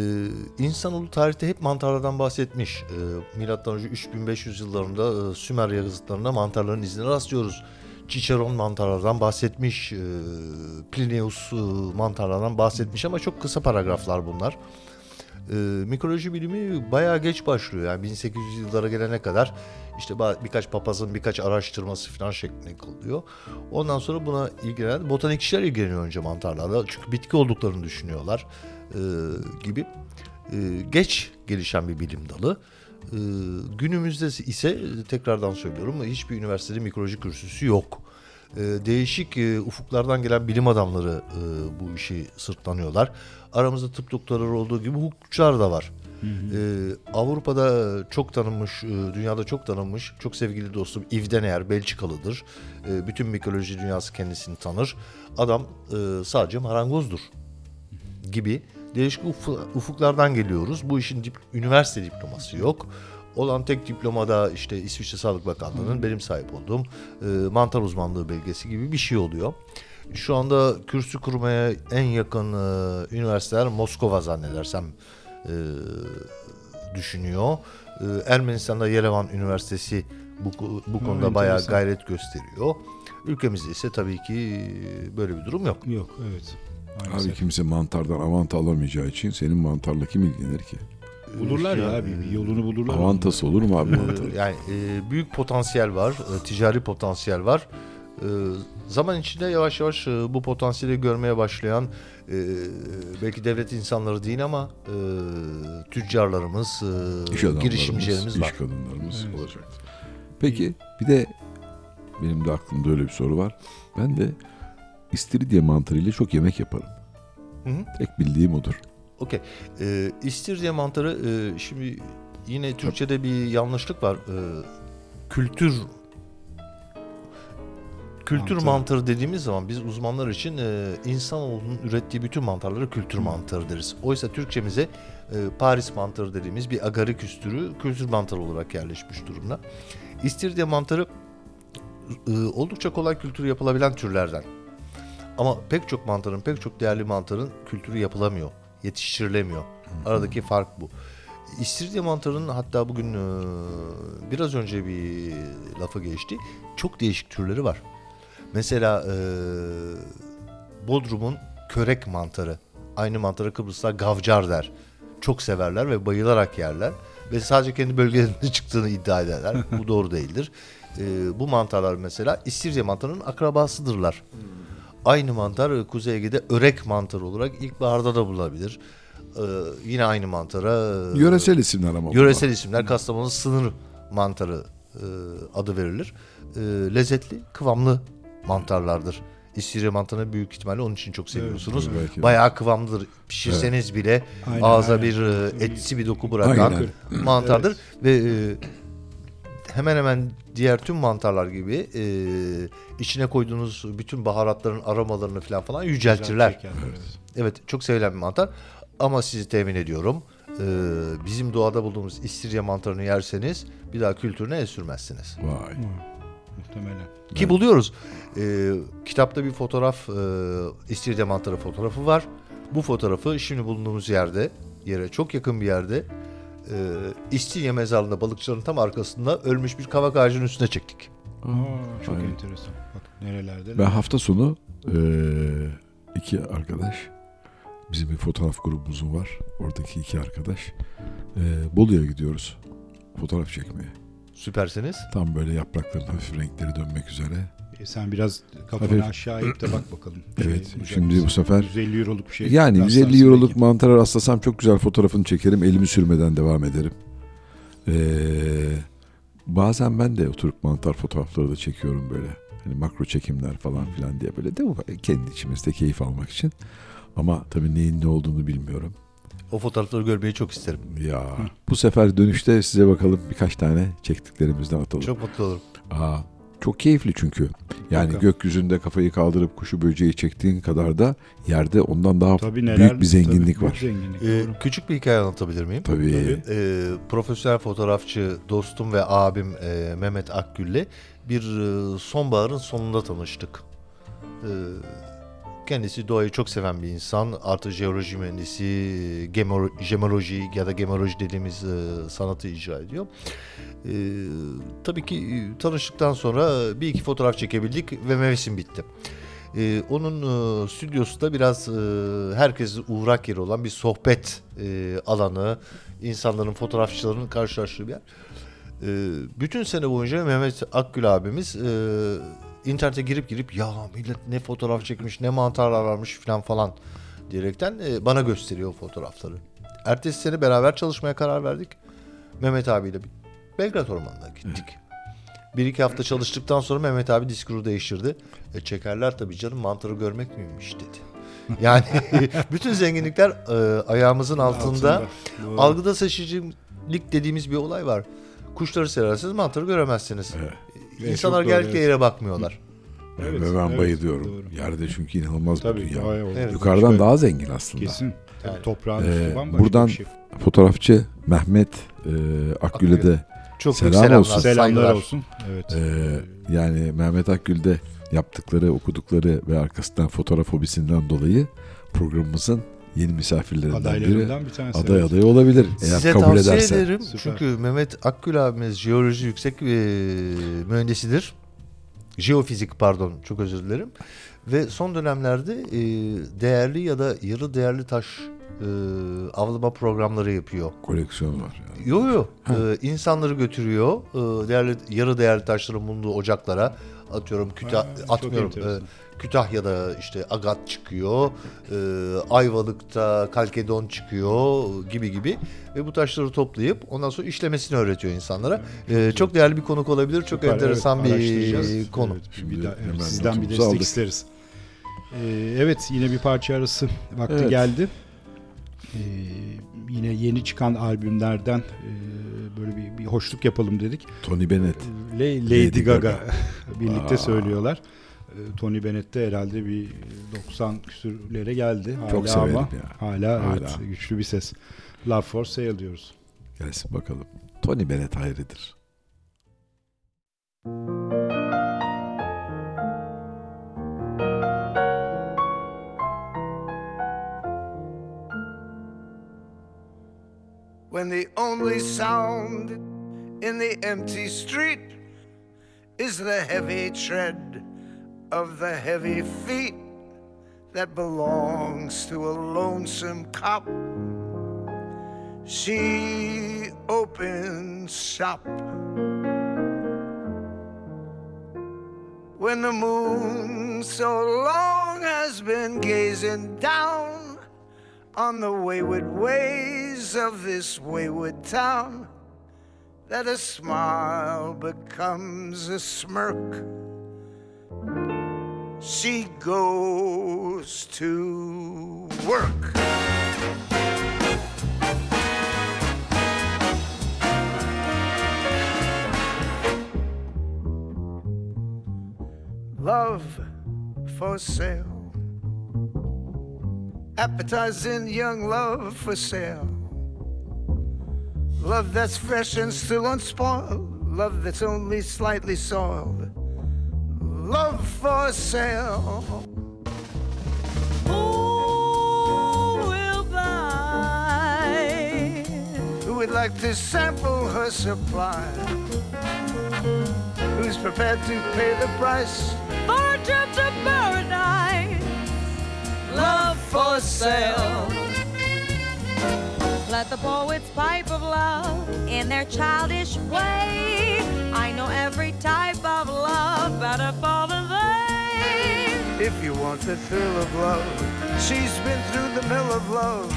insanoğlu tarihte hep mantarlardan bahsetmiş. E, Milattan önce 3500 yıllarında e, Sümer yazıtlarında mantarların izine rastlıyoruz. Ciceron mantarlardan bahsetmiş, e, Plinius e, mantarlardan bahsetmiş ama çok kısa paragraflar bunlar e, mikoloji bilimi bayağı geç başlıyor. Yani 1800 yıllara gelene kadar işte birkaç papazın birkaç araştırması falan şeklinde kalıyor. Ondan sonra buna ilgilenen botanikçiler ilgileniyor önce mantarlarla. Çünkü bitki olduklarını düşünüyorlar e, gibi. E, geç gelişen bir bilim dalı. Ee, günümüzde ise tekrardan söylüyorum hiçbir üniversitede mikroloji kürsüsü yok. Ee, değişik e, ufuklardan gelen bilim adamları e, bu işi sırtlanıyorlar. Aramızda tıp doktorları olduğu gibi hukukçular da var. Ee, Avrupa'da çok tanınmış, e, dünyada çok tanınmış, çok sevgili dostum İvdeneyer Belçikalıdır. Ee, bütün mikoloji dünyası kendisini tanır. Adam e, sadece marangozdur gibi değişik ufu- ufuklardan geliyoruz. Bu işin dip- üniversite diploması yok. Olan tek diplomada işte İsviçre Sağlık Bakanlığı'nın benim sahip olduğum e, mantar uzmanlığı belgesi gibi bir şey oluyor. Şu anda kürsü kurmaya en yakın e, üniversiteler Moskova zannedersem e, düşünüyor. E, Ermenistan'da Yerevan Üniversitesi bu, bu konuda bayağı enteresan. gayret gösteriyor. Ülkemizde ise tabii ki e, böyle bir durum yok. Yok evet. Abi Maalesef. kimse mantardan avanta alamayacağı için senin mantarla kim ilgilenir ki? bulurlar ya, bir, bir yolunu bulurlar. Avantası olur mu abi Ee, mantar? yani e, büyük potansiyel var, e, ticari potansiyel var. E, zaman içinde yavaş yavaş e, bu potansiyeli görmeye başlayan e, belki devlet insanları değil ama e, tüccarlarımız, e, girişimcilerimiz var. iş kadınlarımız Evet. olacak. Peki bir de benim de aklımda öyle bir soru var. Ben de istiridye mantarıyla çok yemek yaparım. Hı hı. Tek bildiğim odur. Okey. E, istiridye mantarı e, şimdi yine Türkçe'de bir yanlışlık var. E, kültür Kültür Mantarı. mantarı dediğimiz zaman biz uzmanlar için e, insanoğlunun ürettiği bütün mantarlara kültür mantarı deriz. Oysa Türkçemize e, Paris mantarı dediğimiz bir agariküs türü kültür mantarı olarak yerleşmiş durumda. İstiridye mantarı e, oldukça kolay kültürü yapılabilen türlerden. Ama pek çok mantarın, pek çok değerli mantarın kültürü yapılamıyor, yetiştirilemiyor. Aradaki fark bu. İstiridye mantarının hatta bugün e, biraz önce bir lafı geçti. Çok değişik türleri var. Mesela e, Bodrum'un körek mantarı. Aynı mantarı Kıbrıslar gavcar der. Çok severler ve bayılarak yerler. Ve sadece kendi bölgelerinde çıktığını iddia ederler. Bu doğru değildir. E, bu mantarlar mesela İstiridye mantarının akrabasıdırlar. Aynı mantar Kuzey Ege'de örek mantarı olarak ilkbaharda da bulunabilir. E, yine aynı mantara Yöresel isimler ama. bunlar. Yöresel isimler Kastamonu sınır mantarı e, adı verilir. E, lezzetli, kıvamlı mantarlardır. İstiridye mantarını büyük ihtimalle onun için çok seviyorsunuz. belki de. Bayağı kıvamlıdır. Pişirseniz bile Aynen, ağza aynen. bir e, etsi bir doku bırakan Aynen. mantardır ve e, hemen hemen diğer tüm mantarlar gibi e, içine koyduğunuz bütün baharatların aromalarını falan falan yüceltirler. Evet. Evet çok sevilen bir mantar ama sizi temin ediyorum e, bizim doğada bulduğumuz istiridye mantarını yerseniz bir daha kültürüne el sürmezsiniz. Vay. Muhtemelen. Ki buluyoruz. E, kitapta bir fotoğraf e, istiridye mantarı fotoğrafı var. Bu fotoğrafı şimdi bulunduğumuz yerde yere çok yakın bir yerde e, İstinye mezarlığında balıkçıların tam arkasında ölmüş bir kavak ağacının üstüne çektik. Aa, çok Aynen. enteresan. Bak nerelerde. Ben hafta sonu eee, iki arkadaş bizim bir fotoğraf grubumuzun var. Oradaki iki arkadaş eee Bolu'ya gidiyoruz fotoğraf çekmeye. Süpersiniz. Tam böyle yaprakların hafif renkleri dönmek üzere. E, sen biraz kafanı Hafif. aşağı eğip de bak bakalım. Evet, Şey, şimdi bu sefer- 150 euroluk bir şey. yani rastlarsın 150 euroluk belki. mantara rastlasam çok güzel fotoğrafını çekerim. Elimi sürmeden devam ederim. Eee, bazen ben de oturup mantar fotoğrafları da çekiyorum böyle. Hani makro çekimler falan filan diye böyle de kendi içimizde keyif almak için. Ama tabii neyin ne olduğunu bilmiyorum. O fotoğrafları görmeyi çok isterim. Ya bu sefer dönüşte size bakalım birkaç tane çektiklerimizden atalım. Çok mutlu olurum. Aa, çok keyifli çünkü. Yani Mutlaka. gökyüzünde kafayı kaldırıp kuşu böceği çektiğin kadar da yerde ondan daha Tabii neler, büyük bir zenginlik tabii, var. büyük zenginlik, Ee, doğru. küçük bir hikaye anlatabilir miyim? Tabii. Tabii. Ee, profesyonel fotoğrafçı dostum ve abim e, Mehmet Akgül'le bir e, sonbaharın sonunda tanıştık. Ee, kendisi doğayı çok seven bir insan. Artı jeoloji mühendisi, gemolo- gemoloji ya da gemoloji dediğimiz e, sanatı icra ediyor. Ee, tabii ki e, tanıştıktan sonra bir iki fotoğraf çekebildik ve mevsim bitti. Ee, onun e, stüdyosu da biraz e, herkes uğrak yeri olan bir sohbet e, alanı, insanların, fotoğrafçıların karşılaştığı bir yer. Ee, bütün sene boyunca Mehmet Akgül abimiz e, internete girip girip ya millet ne fotoğraf çekmiş, ne mantarlar varmış falan falan diyerekten e, bana gösteriyor o fotoğrafları. Ertesi sene beraber çalışmaya karar verdik. Mehmet abiyle Belgrad Ormanı'na gittik. Bir iki hafta çalıştıktan sonra Mehmet abi diskuru değiştirdi. E çekerler tabii canım mantarı görmek miymiş dedi. Yani bütün zenginlikler e, ayağımızın altında. Doğru. Algıda seçicilik dediğimiz bir olay var. Kuşları seversiniz mantarı göremezsiniz. Evet. Evet, İnsanlar çok doğru, genellikle evet. yere bakmıyorlar. Evet, Ve ben evet, bayılıyorum. doğru. Yerde çünkü inanılmaz Tabii. bir dünya. Evet. Yukarıdan daha zengin aslında. Kesin. Tabii, Yani. toprağın Ee, buradan şey. Fotoğrafçı Mehmet e, Akgül'e de Çok Selam selamlar, olsun. Selamlar olsun. Evet. e, yani Mehmet Akgül'de yaptıkları, okudukları ve arkasından fotoğraf hobisinden dolayı programımızın yeni misafirlerinden biri. Adaylarından bir tanesi. Aday evet. adayı olabilir eğer Size kabul tavsiye ederse. ederim. Süper. Çünkü Mehmet Akgül abimiz jeoloji yüksek e, mühendisidir. Jeofizik pardon çok özür dilerim. Ve son dönemlerde e, değerli ya da yarı değerli taş e, avlama programları yapıyor. Koleksiyon var. Yani. Yo yo. Ee, insanları götürüyor. Ee, değerli yarı değerli taşların bulunduğu ocaklara atıyorum Kütah Ha, çok atmıyorum. enteresan. Kütahya'da işte agat çıkıyor. Ee, Ayvalık'ta kalkedon çıkıyor gibi gibi ve bu taşları toplayıp ondan sonra işlemesini öğretiyor insanlara. Ee, çok değerli bir konuk olabilir. Çok Süper, enteresan evet, bir konu. Evet, bir daha- evet, sizden bir destek aldık. isteriz. Ee, evet yine bir parça arası vakti Evet. geldi. Ee, yine yeni çıkan albümlerden e, böyle bir, bir hoşluk yapalım dedik. Tony Bennett. Le- Lady, Lady Gaga, Gaga. birlikte Aa. söylüyorlar. Ee, Tony Bennett de herhalde bir 90 küsürlere geldi. Hala Çok severim ama ya. Hala, Hala. evet güçlü bir ses. Love for Sale diyoruz. Gelsin bakalım. Tony Bennett hayridir. when the only sound in the empty street is the heavy tread of the heavy feet that belongs to a lonesome cop. She opens shop. When the moon so long has been gazing down on the wayward ways of this wayward town that a smile becomes a smirk. She goes to work. Love for sale. Appetizing young love for sale. Love that's fresh and still unspoiled. Love that's only slightly soiled. Love for sale. Who will buy? Who would like to sample her supply? Who's prepared to pay the price? For a trip to paradise. Love for sale. Let the poets pipe of love in their childish way. I know every type of love better far than they. If you want the thrill of love, she's been through the mill of love.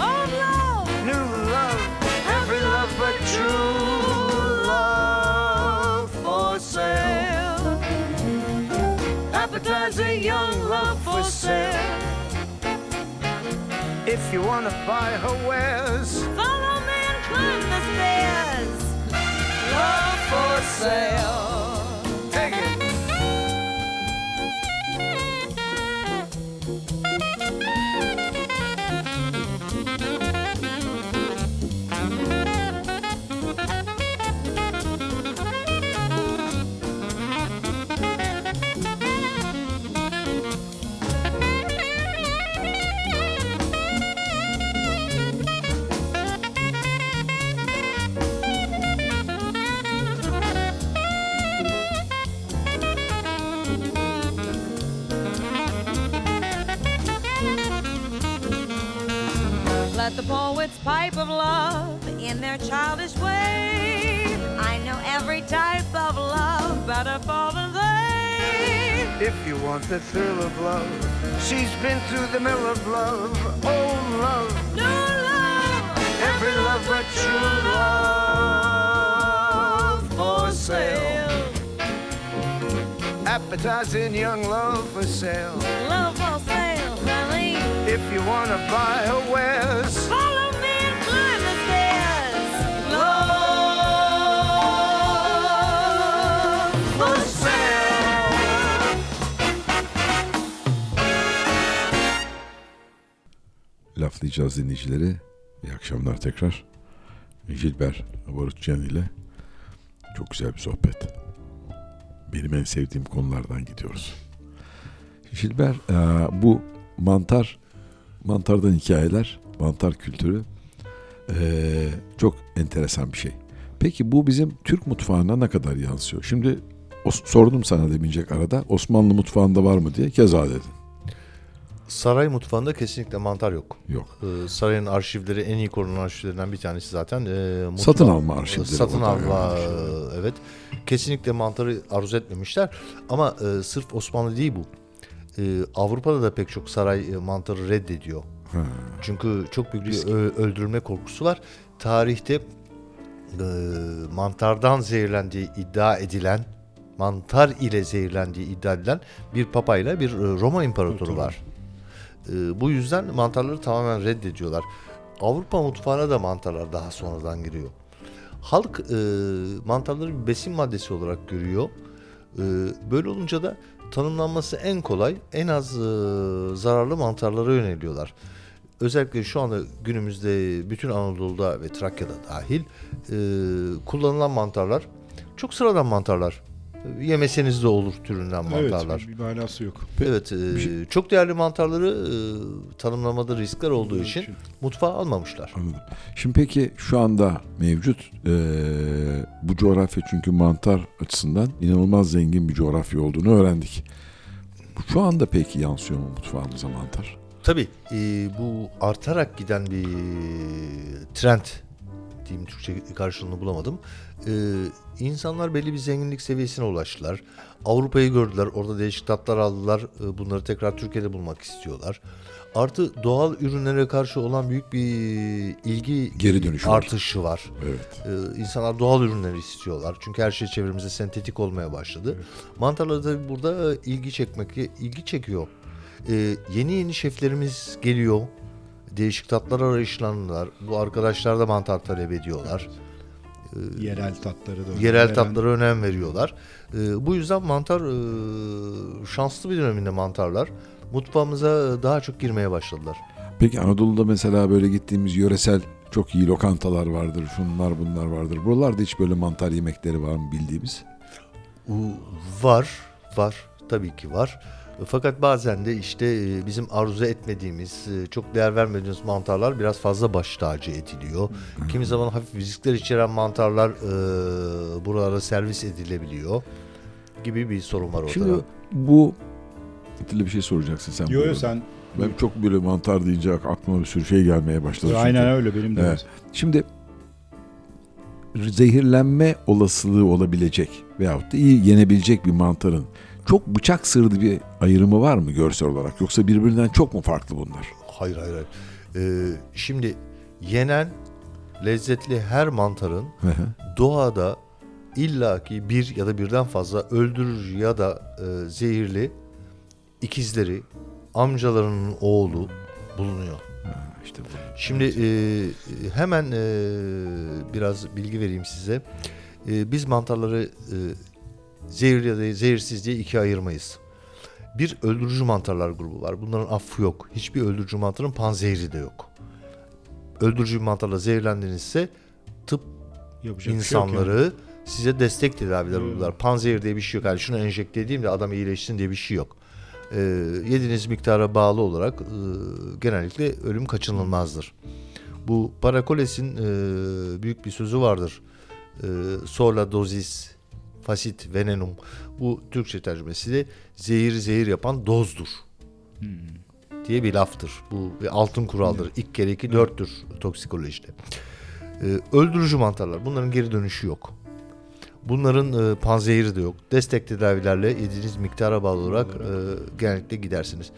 Old love. New love, every love but true love for sale. Appetizing young love for sale. If you want to buy her wares, Follow me and climb the stairs. Love for sale. Poets pipe of love in their childish way. I know every type of love better far than they. If you want the thrill of love, she's been through the mill of love. Oh, love, New love, every love but true love for sale. Appetizing young love for sale. Love for sale, honey. If you wanna buy her wares, Laflayacağız dinleyicileri. İyi akşamlar tekrar. Gilber Barutcan ile çok güzel bir sohbet. Benim en sevdiğim konulardan gidiyoruz. Gilber e, bu mantar, mantardan hikayeler, mantar kültürü e, çok enteresan bir şey. Peki bu bizim Türk mutfağına ne kadar yansıyor? Şimdi sordum sana demincek arada Osmanlı mutfağında var mı diye keza dedin. Saray mutfağında kesinlikle mantar yok. Yok. Ee, sarayın arşivleri en iyi korunan arşivlerinden bir tanesi zaten. Ee, mutfa- Satın alma arşivleri Satın yani. alma e, evet. Kesinlikle mantarı arzu etmemişler. Ama e, sırf Osmanlı değil bu. E, Avrupa'da da pek çok saray e, mantarı reddediyor. Ha. Çünkü çok büyük bir öldürülme korkusu var. Tarihte e, mantardan zehirlendiği iddia edilen, mantar ile zehirlendiği iddia edilen bir papayla bir e, Roma imparatoru var. E, bu yüzden mantarları tamamen reddediyorlar. Avrupa mutfağına da mantarlar daha sonradan giriyor. Halk e, mantarları bir besin maddesi olarak görüyor. E, böyle olunca da tanımlanması en kolay, en az e, zararlı mantarlara yöneliyorlar. Özellikle şu anda günümüzde bütün Anadolu'da ve Trakya'da dahil e, kullanılan mantarlar çok sıradan mantarlar. E, Yemeseniz de olur türünden mantarlar. Evet, bir manası yok. Evet, e, çok değerli mantarları e, tanımlamada riskler olduğu için mutfağa almamışlar. Anladım. Şimdi peki şu anda mevcut eee, bu coğrafya çünkü mantar açısından inanılmaz zengin bir coğrafya olduğunu öğrendik. Şu anda peki yansıyor mu mutfağımıza mantar? Tabii e, bu artarak giden bir trend diyeyim Türkçe karşılığını bulamadım. E, insanlar belli bir zenginlik seviyesine ulaştılar. Avrupa'yı gördüler, orada değişik tatlar aldılar. E, bunları tekrar Türkiye'de bulmak istiyorlar. Artı doğal ürünlere karşı olan büyük bir ilgi Geri dönüş var. artışı var. Evet. Ee, insanlar doğal ürünleri istiyorlar. Çünkü her şey çevremizde sentetik olmaya başladı. Mantarlar da burada e, ilgi çekmek ilgi çekiyor. Ee, yeni yeni şeflerimiz geliyor. Değişik tatlar arayışlandılar. Bu arkadaşlar da mantar talep ediyorlar. Yerel tatları da. Yerel veren- tatlara önem veriyorlar. Ee, bu yüzden mantar e, şanslı bir döneminde mantarlar mutfağımıza daha çok girmeye başladılar. Peki Anadolu'da mesela böyle gittiğimiz yöresel çok iyi lokantalar vardır, şunlar bunlar vardır. Buralarda hiç böyle mantar yemekleri var mı bildiğimiz? Var, var. Tabii ki var. Fakat bazen de işte e, bizim arzu etmediğimiz, e, çok değer vermediğimiz mantarlar biraz fazla baş tacı ediliyor. Kimi zaman hafif fizikler içeren mantarlar e, buralara servis edilebiliyor gibi bir sorun var ortada. Şimdi bu Atilla bir şey soracaksın sen. Yo bu yo arada. sen Ben çok böyle mantar deyince aklıma bir sürü şey gelmeye başladı. çünkü. aynen öyle benim de. Evet. Şimdi zehirlenme olasılığı olabilecek veyahut da iyi yenebilecek bir mantarın çok bıçak sırrı bir ayrımı var mı görsel olarak? Yoksa birbirinden çok mu farklı bunlar? Hayır hayır hayır. Ee, şimdi yenen lezzetli her mantarın doğada illaki bir ya da birden fazla öldürür ya da e, zehirli ikizleri, amcalarının oğlu bulunuyor. Ha, işte bu. Şimdi e, hemen e, biraz bilgi vereyim size. E, biz mantarları e, zehirli ya da zehirsiz diye ikiye ayırmayız. Bir öldürücü mantarlar grubu var. Bunların affı yok. Hiçbir öldürücü mantarın panzehri de yok. Öldürücü mantarla zehirlendinizse tıp Yapacak şey insanları size destek tedaviler uygulular. Panzehir diye bir şey yok. Yani şunu enjekte edeyim de adam iyileşsin diye bir şey yok. Ee, yediğiniz miktara bağlı olarak e, genellikle ölüm kaçınılmazdır. Bu Parakoles'in e, büyük bir sözü vardır. E, sola dosis fasit venenum. Bu Türkçe tercümesi de zehir zehir yapan dozdur. diye bir laftır. Bu bir altın kuraldır. İlk kere iki dörttür toksikolojide. Ee, öldürücü mantarlar. Bunların geri dönüşü yok. Bunların e, panzehiri de yok. Destek tedavilerle yediğiniz miktara bağlı olarak e, genellikle gidersiniz.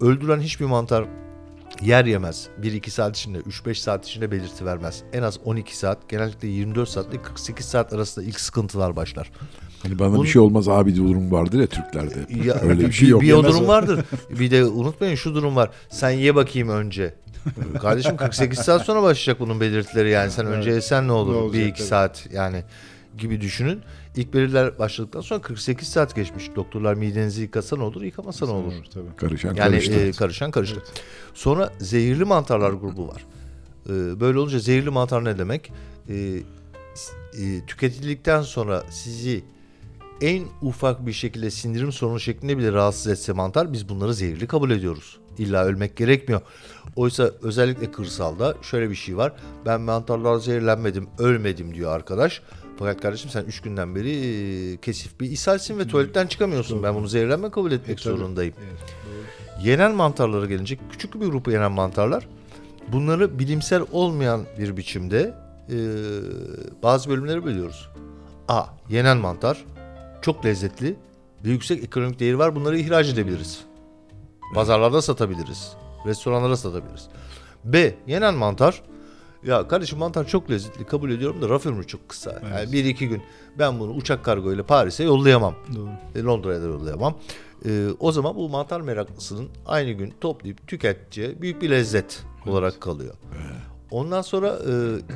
Öldüren hiçbir mantar yer yemez. 1-2 saat içinde, 3-5 saat içinde belirti vermez. En az 12 saat, genellikle 24 saat ile 48 saat arasında ilk sıkıntılar başlar. Hani bana Bunun- bir şey olmaz abi durum vardır ya Türklerde. Ya, Öyle bir şey yok. Bir o durum vardır. Bir de unutmayın şu durum var. Sen ye bakayım önce. Kardeşim 48 saat sonra başlayacak bunun belirtileri yani. Sen önce yesen ne olur? Ne olacak bir iki tabii. saat yani gibi düşünün. İlk belirtiler başladıktan sonra 48 saat geçmiş. Doktorlar midenizi yıkasa ne olur, yıkamasa ne olur? Tabii. Karışan Yani karıştı. e, karışan karıştı. Sonra zehirli mantarlar grubu var. E, böyle olunca zehirli mantar ne demek? E, e, tüketildikten sonra sizi en ufak bir şekilde sindirim sorunu şeklinde bile rahatsız etse mantar biz bunları zehirli kabul ediyoruz. İlla ölmek gerekmiyor. Oysa özellikle kırsalda şöyle bir şey var. Ben mantarlar zehirlenmedim, ölmedim diyor arkadaş. Fakat kardeşim sen 3 günden beri e, kesif bir ishalsin ve tuvaletten çıkamıyorsun. Ben bunu zehirlenme kabul etmek zorundayım. Yenen mantarlara gelince küçük bir grup yenen mantarlar bunları bilimsel olmayan bir biçimde e, bazı bölümlere bölüyoruz. A. Yenen mantar çok lezzetli ve yüksek ekonomik değeri var. Bunları ihraç edebiliriz. Pazarlarda satabiliriz. Restoranlara satabiliriz. B. Yenen mantar ya kardeşim mantar çok lezzetli kabul ediyorum da raf ömrü çok kısa. Yani bir iki gün ben bunu uçak kargo ile Paris'e yollayamam. Doğru. E, Londra'ya da yollayamam. E, o zaman bu mantar meraklısının aynı gün toplayıp tüketeceği büyük bir lezzet olarak kalıyor. Ondan sonra e,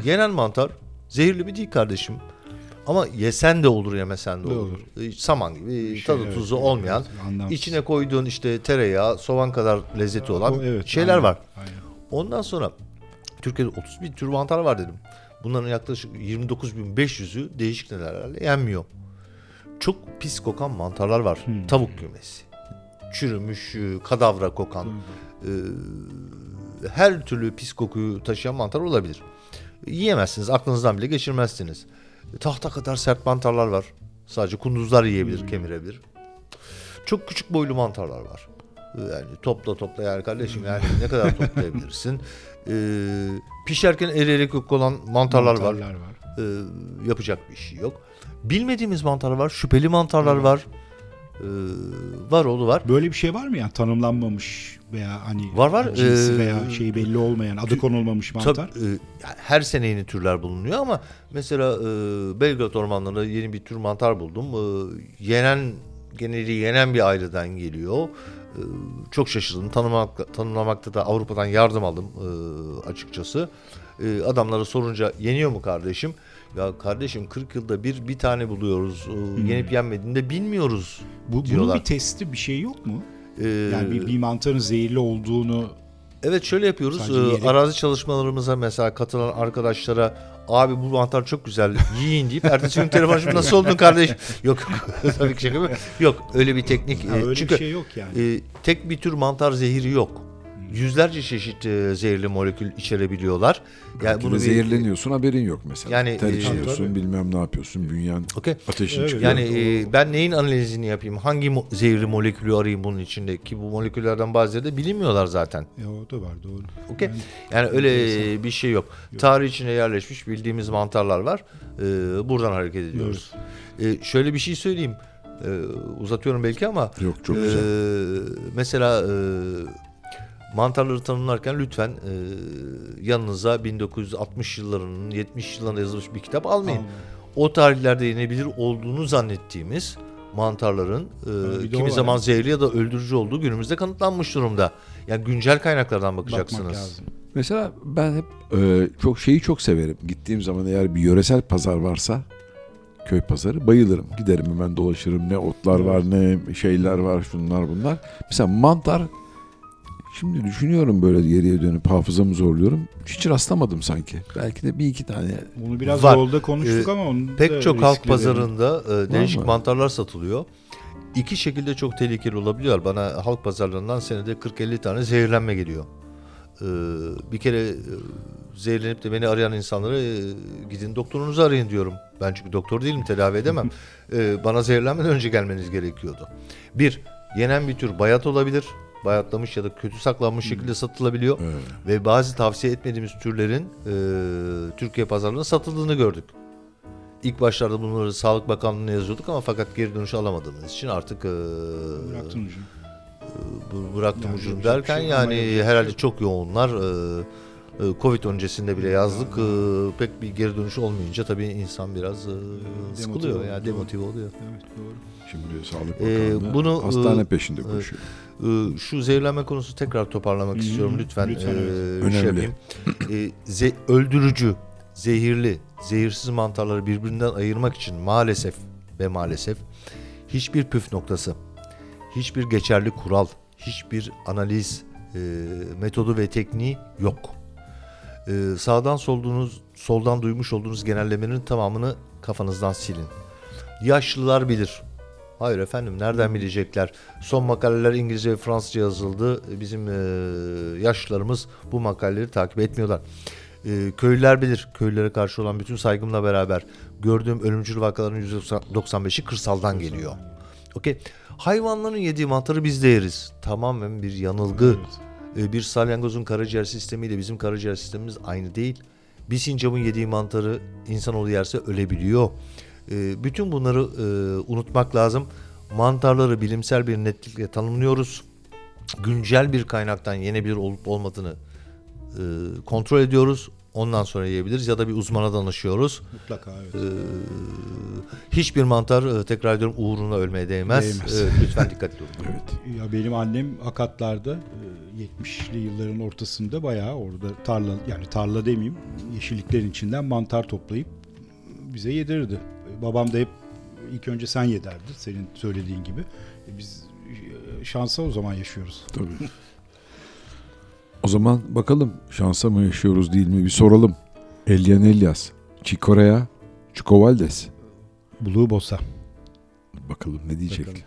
yenen mantar zehirli mi değil kardeşim. Ama yesen de olur yemesen de De olur. E, saman gibi şey, tadı evet, tuzu evet, olmayan evet, içine koyduğun işte tereyağı soğan kadar lezzeti olan O, evet, şeyler aynen, var. aynen. Ondan sonra Türkiye'de 30 bin tür mantar var dedim. Bunların yaklaşık 29.500'ü değişik nedenlerle yenmiyor. Çok pis kokan mantarlar var. Hmm. Tavuk kümesi. Çürümüş, e, kadavra kokan. e, her türlü pis kokuyu taşıyan mantar olabilir. Yiyemezsiniz, aklınızdan bile geçirmezsiniz. Tahta kadar sert mantarlar var. Sadece kunduzlar yiyebilir, kemirebilir. Çok küçük boylu mantarlar var. Yani topla topla yani kardeşim yani ne kadar toplayabilirsin? Ee, pişerken eriyerek yok olan mantarlar, var. Mantarlar var. Ee, yapacak bir şey yok. Bilmediğimiz mantarlar var, şüpheli mantarlar var. Ee, var oğlu var. Böyle bir şey var mı yani tanımlanmamış veya hani Var, var. cinsi Ee, veya şey belli olmayan adı konulmamış mantar? Tabii, e, her sene yeni türler bulunuyor ama mesela e, Belgrad ormanlarında yeni bir tür mantar buldum. E, yenen geneli yenen bir aileden geliyor. E, çok şaşırdım. Tanımak, tanımlamakta da Avrupa'dan yardım aldım e, açıkçası. E, adamlara sorunca yeniyor mu kardeşim? Ya kardeşim 40 yılda bir bir tane buluyoruz. E, Yenip yenmediğini de bilmiyoruz Bu, bunun diyorlar. bir testi bir şey yok mu? E, Yani bir, bir mantarın zehirli olduğunu Evet şöyle yapıyoruz. Sadece Ee, yiyerek- arazi çalışmalarımıza mesela katılan arkadaşlara abi bu mantar çok güzel yiyin deyip ertesi gün telefon açıp nasıl oldun kardeş? Yok tabii ki şaka? Yok öyle bir teknik. Ha, e, öyle çünkü bir şey yok yani. e, tek bir tür mantar zehiri yok. Yüzlerce çeşit e, zehirli molekül içerebiliyorlar. Yani Belki de bir- zehirleniyorsun haberin yok mesela. Yani, Ter e, içiyorsun Tabii. bilmem ne yapıyorsun bünyen Okey. ateşin Evet, çıkıyor. Yani e, ben neyin analizini yapayım? Hangi mo- zehirli molekülü arayayım bunun içinde? Ki bu moleküllerden bazıları da bilinmiyorlar zaten. E, o da var doğru. Okey. Yani Yani öyle enteresan. bir şey yok. Tarih içine yerleşmiş bildiğimiz mantarlar var. Ee, buradan hareket ediyoruz. Ee, şöyle bir şey söyleyeyim. Ee, uzatıyorum belki ama Yok çok ee, güzel. mesela ee, mantarları tanımlarken lütfen ee, yanınıza 1960 yıllarının 70 yıllarında yazılmış bir kitap almayın. Almayın. O tarihlerde yenebilir olduğunu zannettiğimiz mantarların o kimi zaman evet. zehirli ya da öldürücü olduğu günümüzde kanıtlanmış durumda. Yani güncel kaynaklardan bakmak bakacaksınız. lazım. Mesela ben hep e, çok şeyi çok severim. Gittiğim zaman eğer bir yöresel pazar varsa köy pazarı bayılırım. Giderim hemen dolaşırım. Ne otlar var ne şeyler var şunlar bunlar. Mesela mantar şimdi düşünüyorum böyle geriye dönüp hafızamı zorluyorum. Hiç rastlamadım sanki. Belki de bir iki tane Bunu biraz Var. yolda konuştuk Ee, ama onun da Pek çok halk pazarında e, değişik mı? mantarlar satılıyor. İki şekilde çok tehlikeli olabiliyor. Bana halk pazarlarından senede 40-50 tane zehirlenme geliyor. Ee, bir kere e, zehirlenip de beni arayan insanlara e, gidin doktorunuzu arayın diyorum. Ben çünkü doktor değilim tedavi edemem. Ee, bana zehirlenmeden önce gelmeniz gerekiyordu. Bir, yenen bir tür bayat olabilir. Bayatlamış ya da kötü saklanmış şekilde satılabiliyor. Evet. Ve bazı tavsiye etmediğimiz türlerin e, Türkiye pazarlarında satıldığını gördük. İlk başlarda bunları Sağlık Bakanlığı'na yazıyorduk ama fakat geri dönüş alamadığımız için artık e, Bıraktın hocam. bu- bıraktım Yani ucunu derken şey yani herhalde şey yok. çok yoğunlar. E, e, Covid öncesinde bile yazdık. E, pek bir geri dönüş olmayınca tabii insan biraz e, sıkılıyor demotive ya oluyor. demotive oluyor. Evet doğru. Şimdi Sağlık Ee, Bakanlığı bunu, hastane e, peşinde e, koşuyor. Ee, Şu zehirlenme konusu tekrar toparlamak istiyorum lütfen. lütfen, ee, evet. şey yapayım. Ee, ze- öldürücü, zehirli, zehirsiz mantarları birbirinden ayırmak için maalesef ve maalesef hiçbir püf noktası, hiçbir geçerli kural, hiçbir analiz e, metodu ve tekniği yok. Ee, sağdan solduğunuz, soldan duymuş olduğunuz genellemenin tamamını kafanızdan silin. Yaşlılar bilir. Hayır efendim nereden bilecekler? Son makaleler İngilizce ve Fransızca yazıldı. Bizim e, yaşlılarımız bu makaleleri takip etmiyorlar. E, köylüler bilir. Köylülere karşı olan bütün saygımla beraber gördüğüm ölümcül vakaların %95'i kırsaldan geliyor. Okey. Hayvanların yediği mantarı biz de yeriz. Tamamen bir yanılgı. E, bir salyangozun karaciğer sistemiyle bizim karaciğer sistemimiz aynı değil. Bir sincapın yediği mantarı insanoğlu yerse ölebiliyor. E, bütün bunları e, unutmak lazım. Mantarları bilimsel bir netlikle tanımlıyoruz. Güncel bir kaynaktan yenebilir olup olmadığını e, kontrol ediyoruz. Ondan sonra yiyebiliriz ya da bir uzmana danışıyoruz. Mutlaka evet. E, hiçbir mantar e, tekrar ediyorum uğruna ölmeye değmez. Değmez. E, lütfen dikkatli olun. Evet. Ya benim annem Akatlar'da e, 70'li yılların ortasında bayağı orada tarla yani tarla demeyeyim yeşilliklerin içinden mantar toplayıp bize yedirirdi. Babam da hep ilk önce sen ye derdi senin söylediğin gibi. E, Biz e, şansa o zaman yaşıyoruz. Tabii. O zaman bakalım şansa mı yaşıyoruz değil mi bir soralım. Elian Elias, Chicorea, Chukovaldes. Blue Bossa. Bakalım ne diyecek. Bakalım.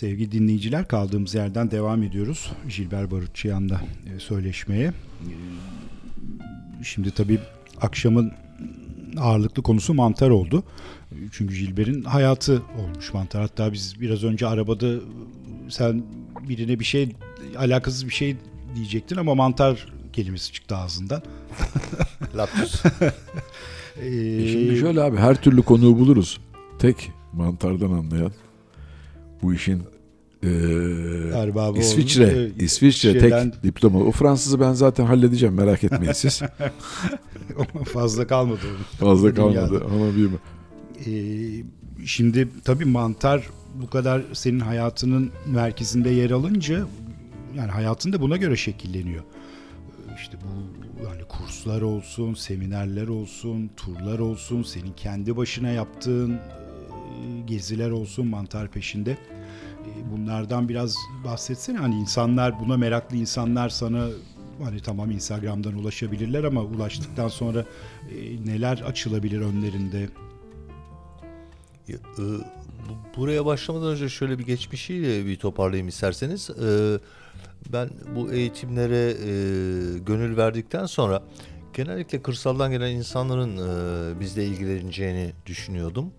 Sevgili dinleyiciler kaldığımız yerden devam ediyoruz. Gilbert Barutçıyan'la e, söyleşmeye. Şimdi tabii akşamın ağırlıklı konusu mantar oldu. Çünkü Gilbert'in hayatı olmuş mantar. Hatta biz biraz önce arabada sen birine bir şey alakasız bir şey diyecektin ama mantar kelimesi çıktı ağzından. Lapsus. Ee, E Şimdi şöyle abi her türlü konuğu buluruz. Tek mantardan anlayan bu işin eee, Erbabı İsviçre, olmuş. Evet, İsviçre şeyden- tek diplomalı. O Fransızı ben zaten halledeceğim merak etmeyin siz. fazla kalmadı. Fazla kalmadı ama bir Ee, şimdi tabii mantar bu kadar senin hayatının merkezinde yer alınca yani hayatın da buna göre şekilleniyor. İşte bu yani kurslar olsun, seminerler olsun, turlar olsun, senin kendi başına yaptığın e, geziler olsun mantar peşinde. E, Bunlardan biraz bahsetsene. Hani insanlar buna meraklı insanlar sana hani tamam Instagram'dan ulaşabilirler ama ulaştıktan sonra e, neler açılabilir önlerinde? E, bu- Buraya başlamadan önce şöyle bir geçmişiyle bir toparlayayım isterseniz. Ben bu eğitimlere gönül verdikten sonra genellikle kırsaldan gelen insanların bizle ilgileneceğini düşünüyordum.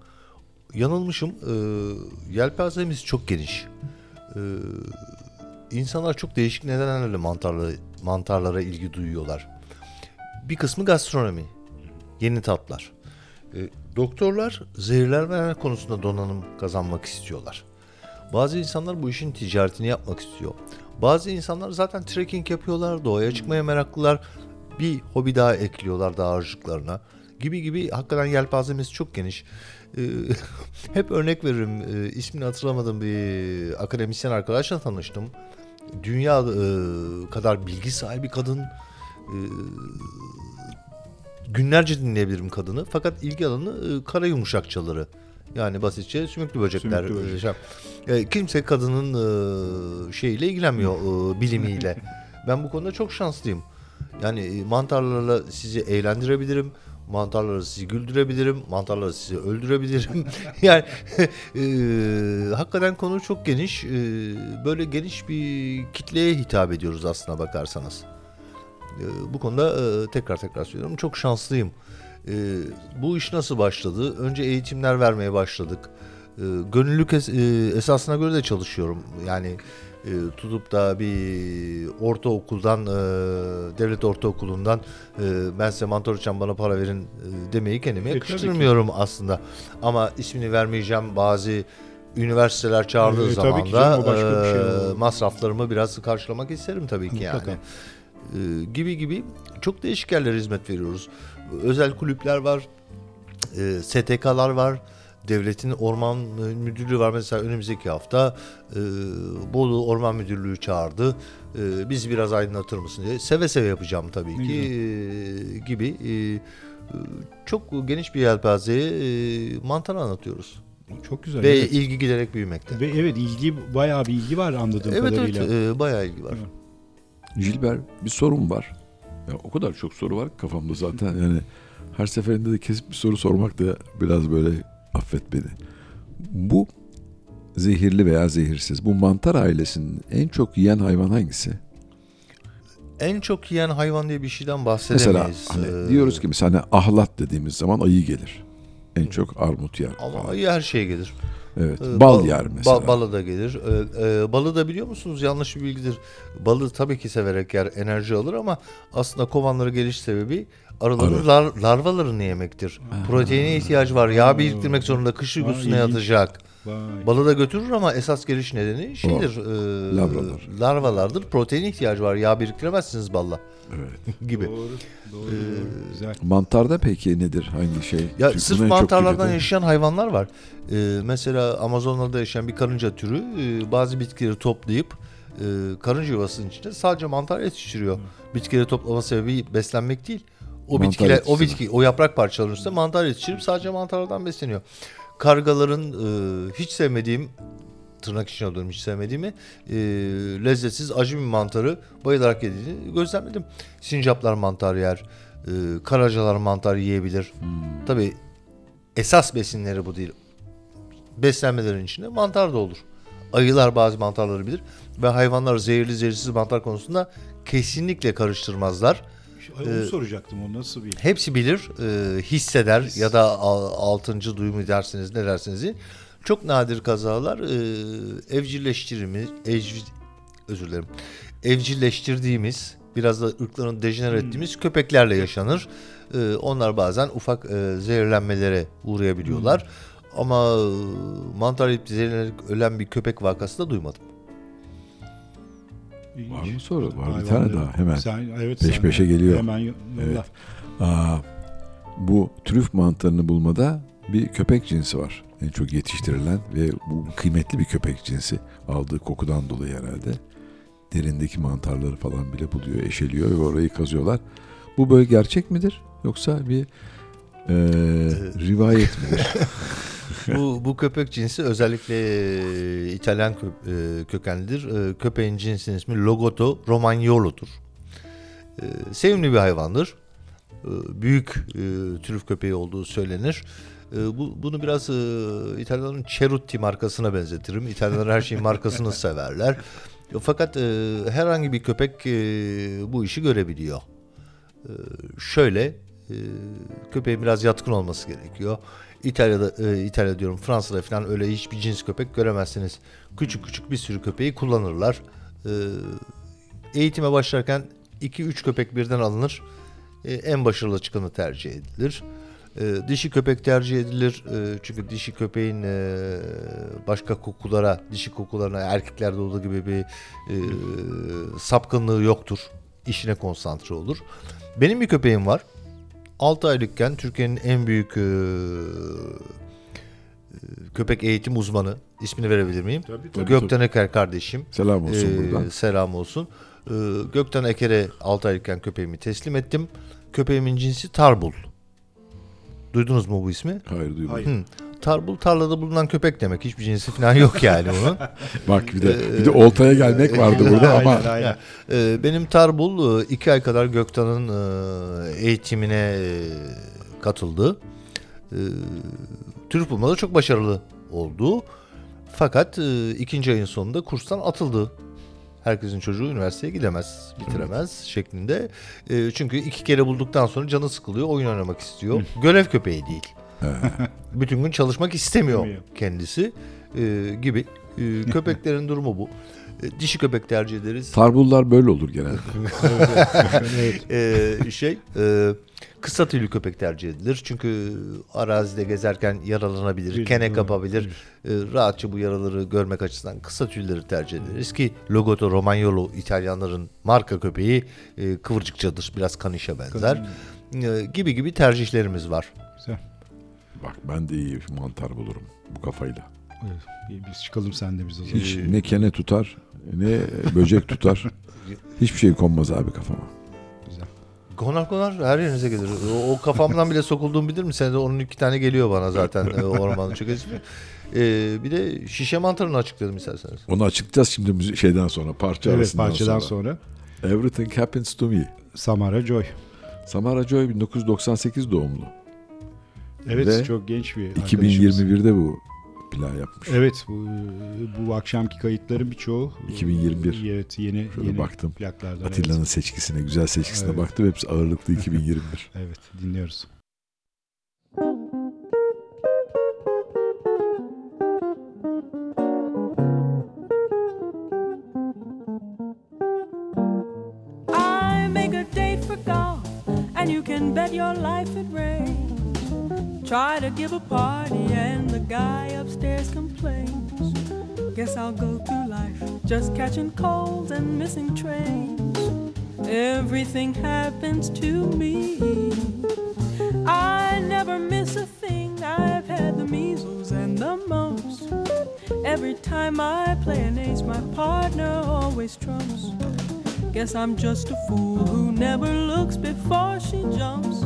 Yanılmışım. E, Yelpazemiz çok geniş. E, İnsanlar çok değişik nedenlerle mantarlara, mantarlara ilgi duyuyorlar. Bir kısmı gastronomi, yeni tatlar. E, doktorlar zehirlenmeler konusunda donanım kazanmak istiyorlar. Bazı insanlar bu işin ticaretini yapmak istiyor. Bazı insanlar zaten trekking yapıyorlar, doğaya çıkmaya meraklılar. Bir hobi daha ekliyorlar dağarcıklarına. Gibi gibi hakikaten yelpazemiz çok geniş. E, hep örnek veririm. E, ismini hatırlamadığım bir akademisyen arkadaşla tanıştım. Dünya e, kadar bilgi sahibi kadın. E, günlerce dinleyebilirim kadını. Fakat ilgi alanı e, kara yumuşakçaları. Yani basitçe sümüklü böcekler. Sümüklü böcek. e, şey. E, kimse kadının e, şeyiyle ilgilenmiyor e, bilimiyle. ben bu konuda çok şanslıyım. Yani mantarlarla sizi eğlendirebilirim. Mantarları sizi güldürebilirim. Mantarları sizi öldürebilirim. yani e, hakikaten konu çok geniş. E, böyle geniş bir kitleye hitap ediyoruz aslına bakarsanız. E, bu konuda e, tekrar tekrar söylüyorum. Çok şanslıyım. E, bu iş nasıl başladı? Önce eğitimler vermeye başladık. E, gönüllülük es- e, esasına göre de çalışıyorum. Yani e, tutup da bir ortaokuldan, e, devlet ortaokulundan e, ben size mantor için bana para verin e, demeyi kendime E, yakıştırmıyorum aslında. Ama ismini vermeyeceğim bazı üniversiteler çağırdığı E, zaman da şey e, masraflarımı biraz karşılamak isterim tabii ki Mutlaka. yani. E, gibi gibi çok değişik yerlere hizmet veriyoruz. Özel kulüpler var, e, STK'lar var, devletin orman müdürlüğü var. Mesela önümüzdeki hafta e, Bolu Orman Müdürlüğü çağırdı. E, biz biraz aydınlatır mısın diye. Seve seve yapacağım tabii Ne ki e, gibi. E, çok geniş bir yelpazeye e, mantar anlatıyoruz. Çok güzel. Ve evet. ilgi giderek büyümekte. Ve evet ilgi bayağı bir ilgi var anladığım Evet kadarıyla. evet e, bayağı ilgi var. Gilbert bir sorun var. Ya o kadar çok soru var kafamda zaten yani her seferinde de kesip bir soru sormak da biraz böyle affet beni. Bu zehirli veya zehirsiz bu mantar ailesinin en çok yiyen hayvan hangisi? En çok yiyen hayvan diye bir şeyden Mesela bahsedemeyiz. hani Ee, diyoruz ki mesela hani ahlat dediğimiz zaman ayı gelir. En çok armut yer. Ama ayı her şeye gelir. Evet. Ee, Bal bal- yer mesela. Ba- balı da gelir. Ee, e, balı da biliyor musunuz? Yanlış bir bilgidir. Balı tabii ki severek yer, enerji alır ama aslında kovanları geliş sebebi arıların Arı. lar- larvalarını yemektir. Proteine ihtiyacı var. Yağ biriktirmek zorunda. Kış uykusuna yatacak. Vay. Balı da götürür ama esas geliş nedeni şeydir. e, larvalar. Larvalardır. Protein ihtiyacı var. Yağ biriktiremezsiniz balla Evet. gibi. Doğru, doğru, doğru. Güzel. Mantarda peki nedir? Hangi şey? Ya Çünkü sırf mantarlardan yaşayan hayvanlar var. Ee, mesela Amazonlarda yaşayan bir karınca türü e, bazı bitkileri toplayıp e, karınca yuvasının içinde sadece mantar yetiştiriyor. Bitkileri toplama sebebi beslenmek değil. O Mantar bitkiler, o bitki, o yaprak parçalarının üstünde mantar yetiştirip sadece mantarlardan besleniyor. Kargaların e, hiç sevmediğim tırnak içine alıyorum hiç sevmediğimi e, lezzetsiz acı bir mantarı bayılarak yediğini gözlemledim. Sincaplar mantar yer, e, karacalar mantar yiyebilir. Hmm. Tabii esas besinleri bu değil. Beslenmelerin içinde mantar da olur. Ayılar bazı mantarları bilir ve hayvanlar zehirli zehirsiz mantar konusunda kesinlikle karıştırmazlar. Onu Ee, soracaktım o nasıl bir Hepsi bilir, e, hisseder ya da al- altıncı duyumu dersiniz ne dersiniz. Çok nadir kazalar e, evcilleştirimi, evcil, özür dilerim, evcilleştirdiğimiz, biraz da ırkların dejener ettiğimiz köpeklerle yaşanır. E, onlar bazen ufak e, zehirlenmelere uğrayabiliyorlar. Ama e, mantar yiyip zehirlenerek ölen bir köpek vakası da duymadım. İlginç. Var mı soru? Var bir Hayvanları- tane daha hemen. Sen, evet, Peş sen- peşe geliyor. Hemen yolla. Evet. Aa, bu trüf mantarını bulmada bir köpek cinsi var. En çok yetiştirilen ve bu kıymetli bir köpek cinsi. Aldığı kokudan dolayı herhalde. Derindeki mantarları falan bile buluyor, eşeliyor ve orayı kazıyorlar. Bu böyle gerçek midir? Yoksa bir e, rivayet midir? bu, bu köpek cinsi özellikle e, İtalyan kö- e, kökenlidir. E, köpeğin cinsinin ismi Logotto romagnolo'dur. E, sevimli bir hayvandır. E, büyük e, trüf köpeği olduğu söylenir. E, bu, bunu biraz e, İtalyanların Cerutti markasına benzetirim. İtalyanlar her şeyin markasını severler. Fakat e, herhangi bir köpek e, bu işi görebiliyor. E, şöyle e, köpeğin biraz yatkın olması gerekiyor. İtalya'da e, İtalya diyorum Fransa'da falan öyle hiçbir cins köpek göremezsiniz. Küçük küçük bir sürü köpeği kullanırlar. E, eğitime başlarken 2-3 köpek birden alınır. E, en başarılı çıkanı tercih edilir. E, dişi köpek tercih edilir. E, çünkü dişi köpeğin e, başka kokulara, dişi kokularına erkeklerde olduğu gibi bir e, sapkınlığı yoktur. İşine konsantre olur. Benim bir köpeğim var. 6 aylıkken Türkiye'nin en büyük e, e, köpek eğitim uzmanı. İsmini verebilir miyim? Tabii, tabii. Gökten Eker kardeşim. Selam olsun Ee, buradan. Selam olsun. Ee, Gökten Eker'e 6 aylıkken köpeğimi teslim ettim. Köpeğimin cinsi Tarbul. Duydunuz mu bu ismi? Hayır duymadım. Hayır. Hı. Tarbul tarlada bulunan köpek demek. Hiçbir cinsi falan yok yani onun. Bak bir de bir de oltaya gelmek vardı burada ama Aynen, aynen. Ee, benim Tarbul 2 ay kadar Gökten'in e, eğitimine e, katıldı. Ee, Türk bulmada çok başarılı oldu. Fakat e, ikinci ayın sonunda kurstan atıldı. Herkesin çocuğu üniversiteye gidemez, bitiremez şeklinde. E, çünkü iki kere bulduktan sonra canı sıkılıyor, oyun oynamak istiyor. Görev köpeği değil. Bütün gün çalışmak istemiyor kendisi e, gibi. E, köpeklerin durumu bu. E, dişi köpek tercih ederiz. tarbullar böyle olur genelde. Ee, şey e, kısa tüylü köpek tercih edilir. Çünkü arazide gezerken yaralanabilir, Bir- kene kapabilir. Ee, rahatça bu yaraları görmek açısından kısa tüyleri tercih ederiz ki Logotto Romagnolo İtalyanların marka köpeği e, kıvırcıkçadır. Biraz kanişe benzer. Ee, gibi gibi tercihlerimiz var. Bak ben de iyi mantar bulurum bu kafayla. Evet, Biz çıkalım sen de biz o zaman. Hiç ne kene tutar ne böcek tutar. Hiçbir şey konmaz abi kafama. Güzel. Konar konar her yerinize gelir. O, o kafamdan bile sokulduğumu bilir mi? Senede onun iki tane geliyor bana zaten e, ormanın çökesi. Ee, bir de şişe mantarını açıkladım isterseniz. Onu açıklayacağız şimdi şeyden sonra parça Evet arasından parçadan sonra. sonra. Everything Happens to Me. Samara Joy. Samara Joy 1998 doğumlu. Evet Ve çok genç bir arkadaşımız. 2021'de bu plan yapmış. Evet bu, bu akşamki kayıtların birçoğu 2021. Evet yeni Şöyle yeni baktım. plaklardan. Atilla'nın Evet. seçkisine, güzel seçkisine Evet. baktım. Hepsi ağırlıklı 2021. evet dinliyoruz. I make a date for golf, and you can bet your life it rains. Try to give a party, and the guy upstairs complains. Guess I'll go through life just catching colds and missing trains. Everything happens to me. I never miss a thing. I've had the measles and the mumps. Every time I play an ace, my partner always trumps. Guess I'm just a fool who never looks before she jumps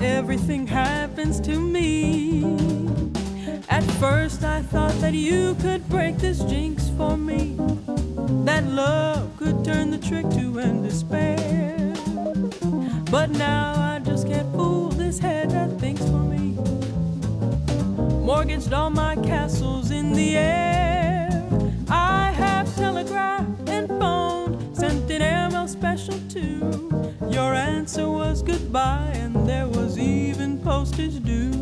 everything happens to me. At first, I thought that you could break this jinx for me, that love could turn the trick to end despair. But now I just can't fool this head that thinks for me. Mortgaged all my castles in the air. I have telegraphed and phoned, sent an airmail special too. Your answer was goodbye, and there was even postage due.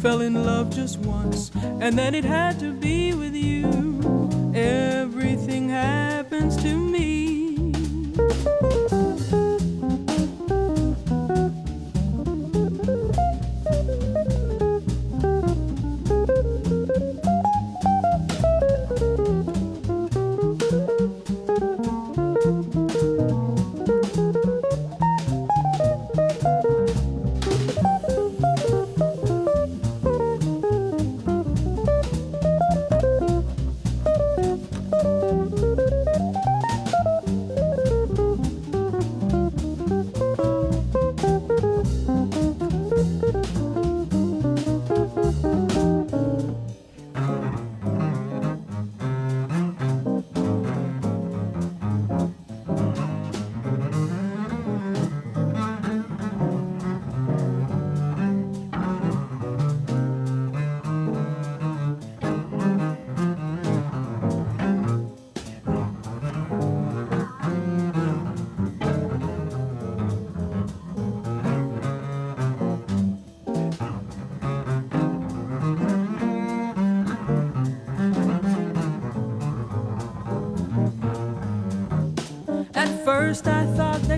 Fell in love just once, and then it had to be with you. Everything happens to me.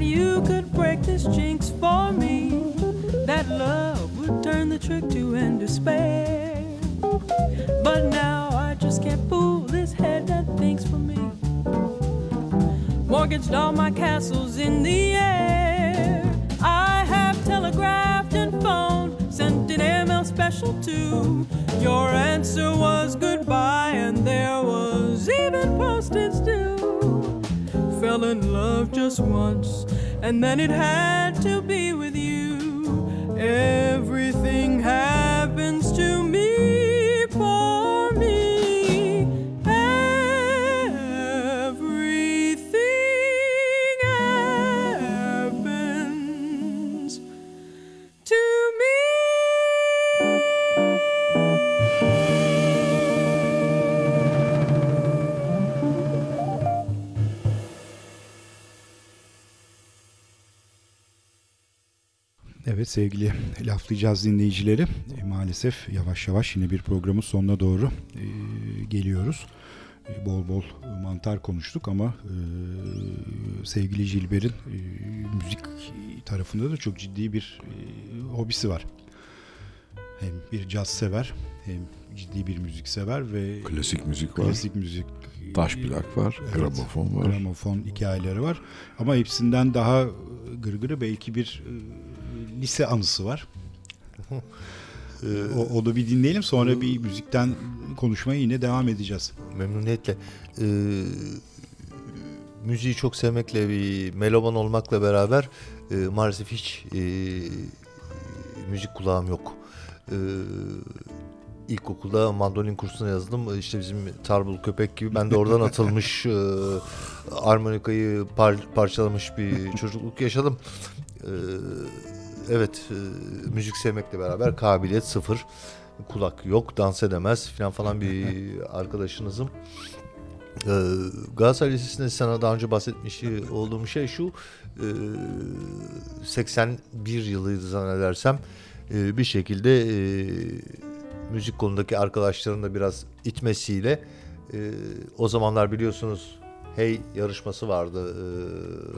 You could break this jinx for me. That love would turn the trick to end despair. But now I just can't fool this head that thinks for me. Mortgaged all my castles in the air. I have telegraphed and phoned, sent an email special too. Your answer was goodbye, and there was even postage due fell in love just once, and then it had laflayacağız dinleyicileri. E, maalesef yavaş yavaş yine bir programın sonuna doğru e, geliyoruz. E, bol bol mantar konuştuk ama e, sevgili Gilbert'in e, müzik tarafında da çok ciddi bir e, hobisi var. Hem bir caz sever hem ciddi bir müzik sever ve Klasik müzik var. klasik müzik Taş plak var. Evet. Gramofon var. gramofon hikayeleri var. Ama hepsinden daha gırgırı belki bir e, lise anısı var. o, onu bir dinleyelim sonra bir müzikten konuşmaya yine devam edeceğiz. Memnuniyetle. Ee, müziği çok sevmekle, bir meloman olmakla beraber e, maalesef hiç e, müzik kulağım yok. Ee, ilkokulda mandolin kursuna yazıldım. İşte bizim Tarbul Köpek gibi ben de oradan atılmış e, armonikayı par- parçalamış bir çocukluk yaşadım. Ee, evet, e, müzik sevmekle beraber kabiliyet sıfır. Kulak yok, dans edemez falan falan bir arkadaşınızım. Ee, Galatasaray Lisesi'nde sana daha önce bahsetmiş olduğum şey şu. e, 81 yılıydı zannedersem. E, bir şekilde e, müzik konudaki arkadaşların da biraz itmesiyle e, o zamanlar biliyorsunuz Hey yarışması vardı.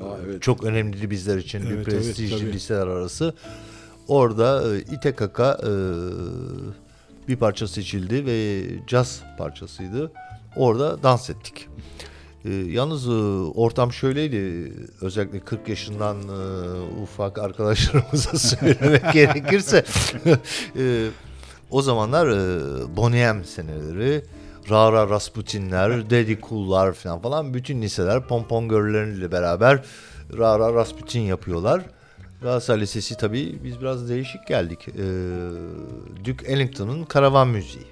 Aa, evet. Çok önemliydi bizler için. Evet, bir evet, prestijli tabii. liseler arası. Orada e, e, bir parça seçildi ve caz parçasıydı. Orada dans ettik. E, yalnız e, ortam şöyleydi. Özellikle 40 yaşından e, ufak arkadaşlarımıza söylemek gerekirse e, o zamanlar e, Boney M seneleri Rara Rasputinler, Daddy Cool'lar falan falan bütün liseler pompon girlleriyle beraber Rara Rasputin yapıyorlar. Galatasaray Lisesi tabii biz biraz değişik geldik. Ee, Duke Ellington'un karavan müziği.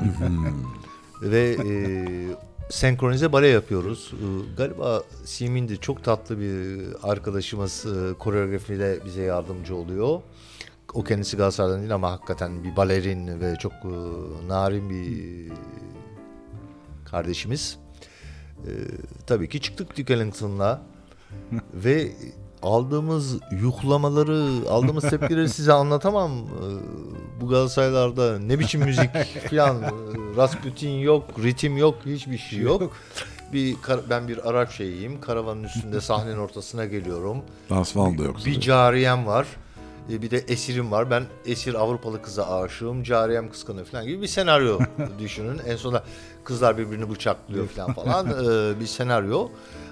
Ve e, senkronize bale yapıyoruz. Ee, galiba Simin de çok tatlı bir arkadaşımız e, koreografide bize yardımcı oluyor. O kendisi Galatasaray'dan değil ama hakikaten bir balerin ve çok e, narin bir kardeşimiz. Ee, tabii ki çıktık Duke Ellington'la. Ve aldığımız yuhlamaları, aldığımız tepkileri size anlatamam. Ee, Bu Galatasaraylarda ne biçim müzik falan, e, Rasputin yok, ritim yok, hiçbir şey yok. Bir kar- ben bir Arap şeyiyim. Karavanın üstünde sahnenin ortasına geliyorum. Dans falan da yok. Bir cariyem var. E, Bir de esirim var. Ben esir Avrupalı kıza aşığım. Cariyem kıskanıyor falan gibi bir senaryo düşünün. En sonunda kızlar birbirini bıçaklıyor falan falan. e, bir senaryo.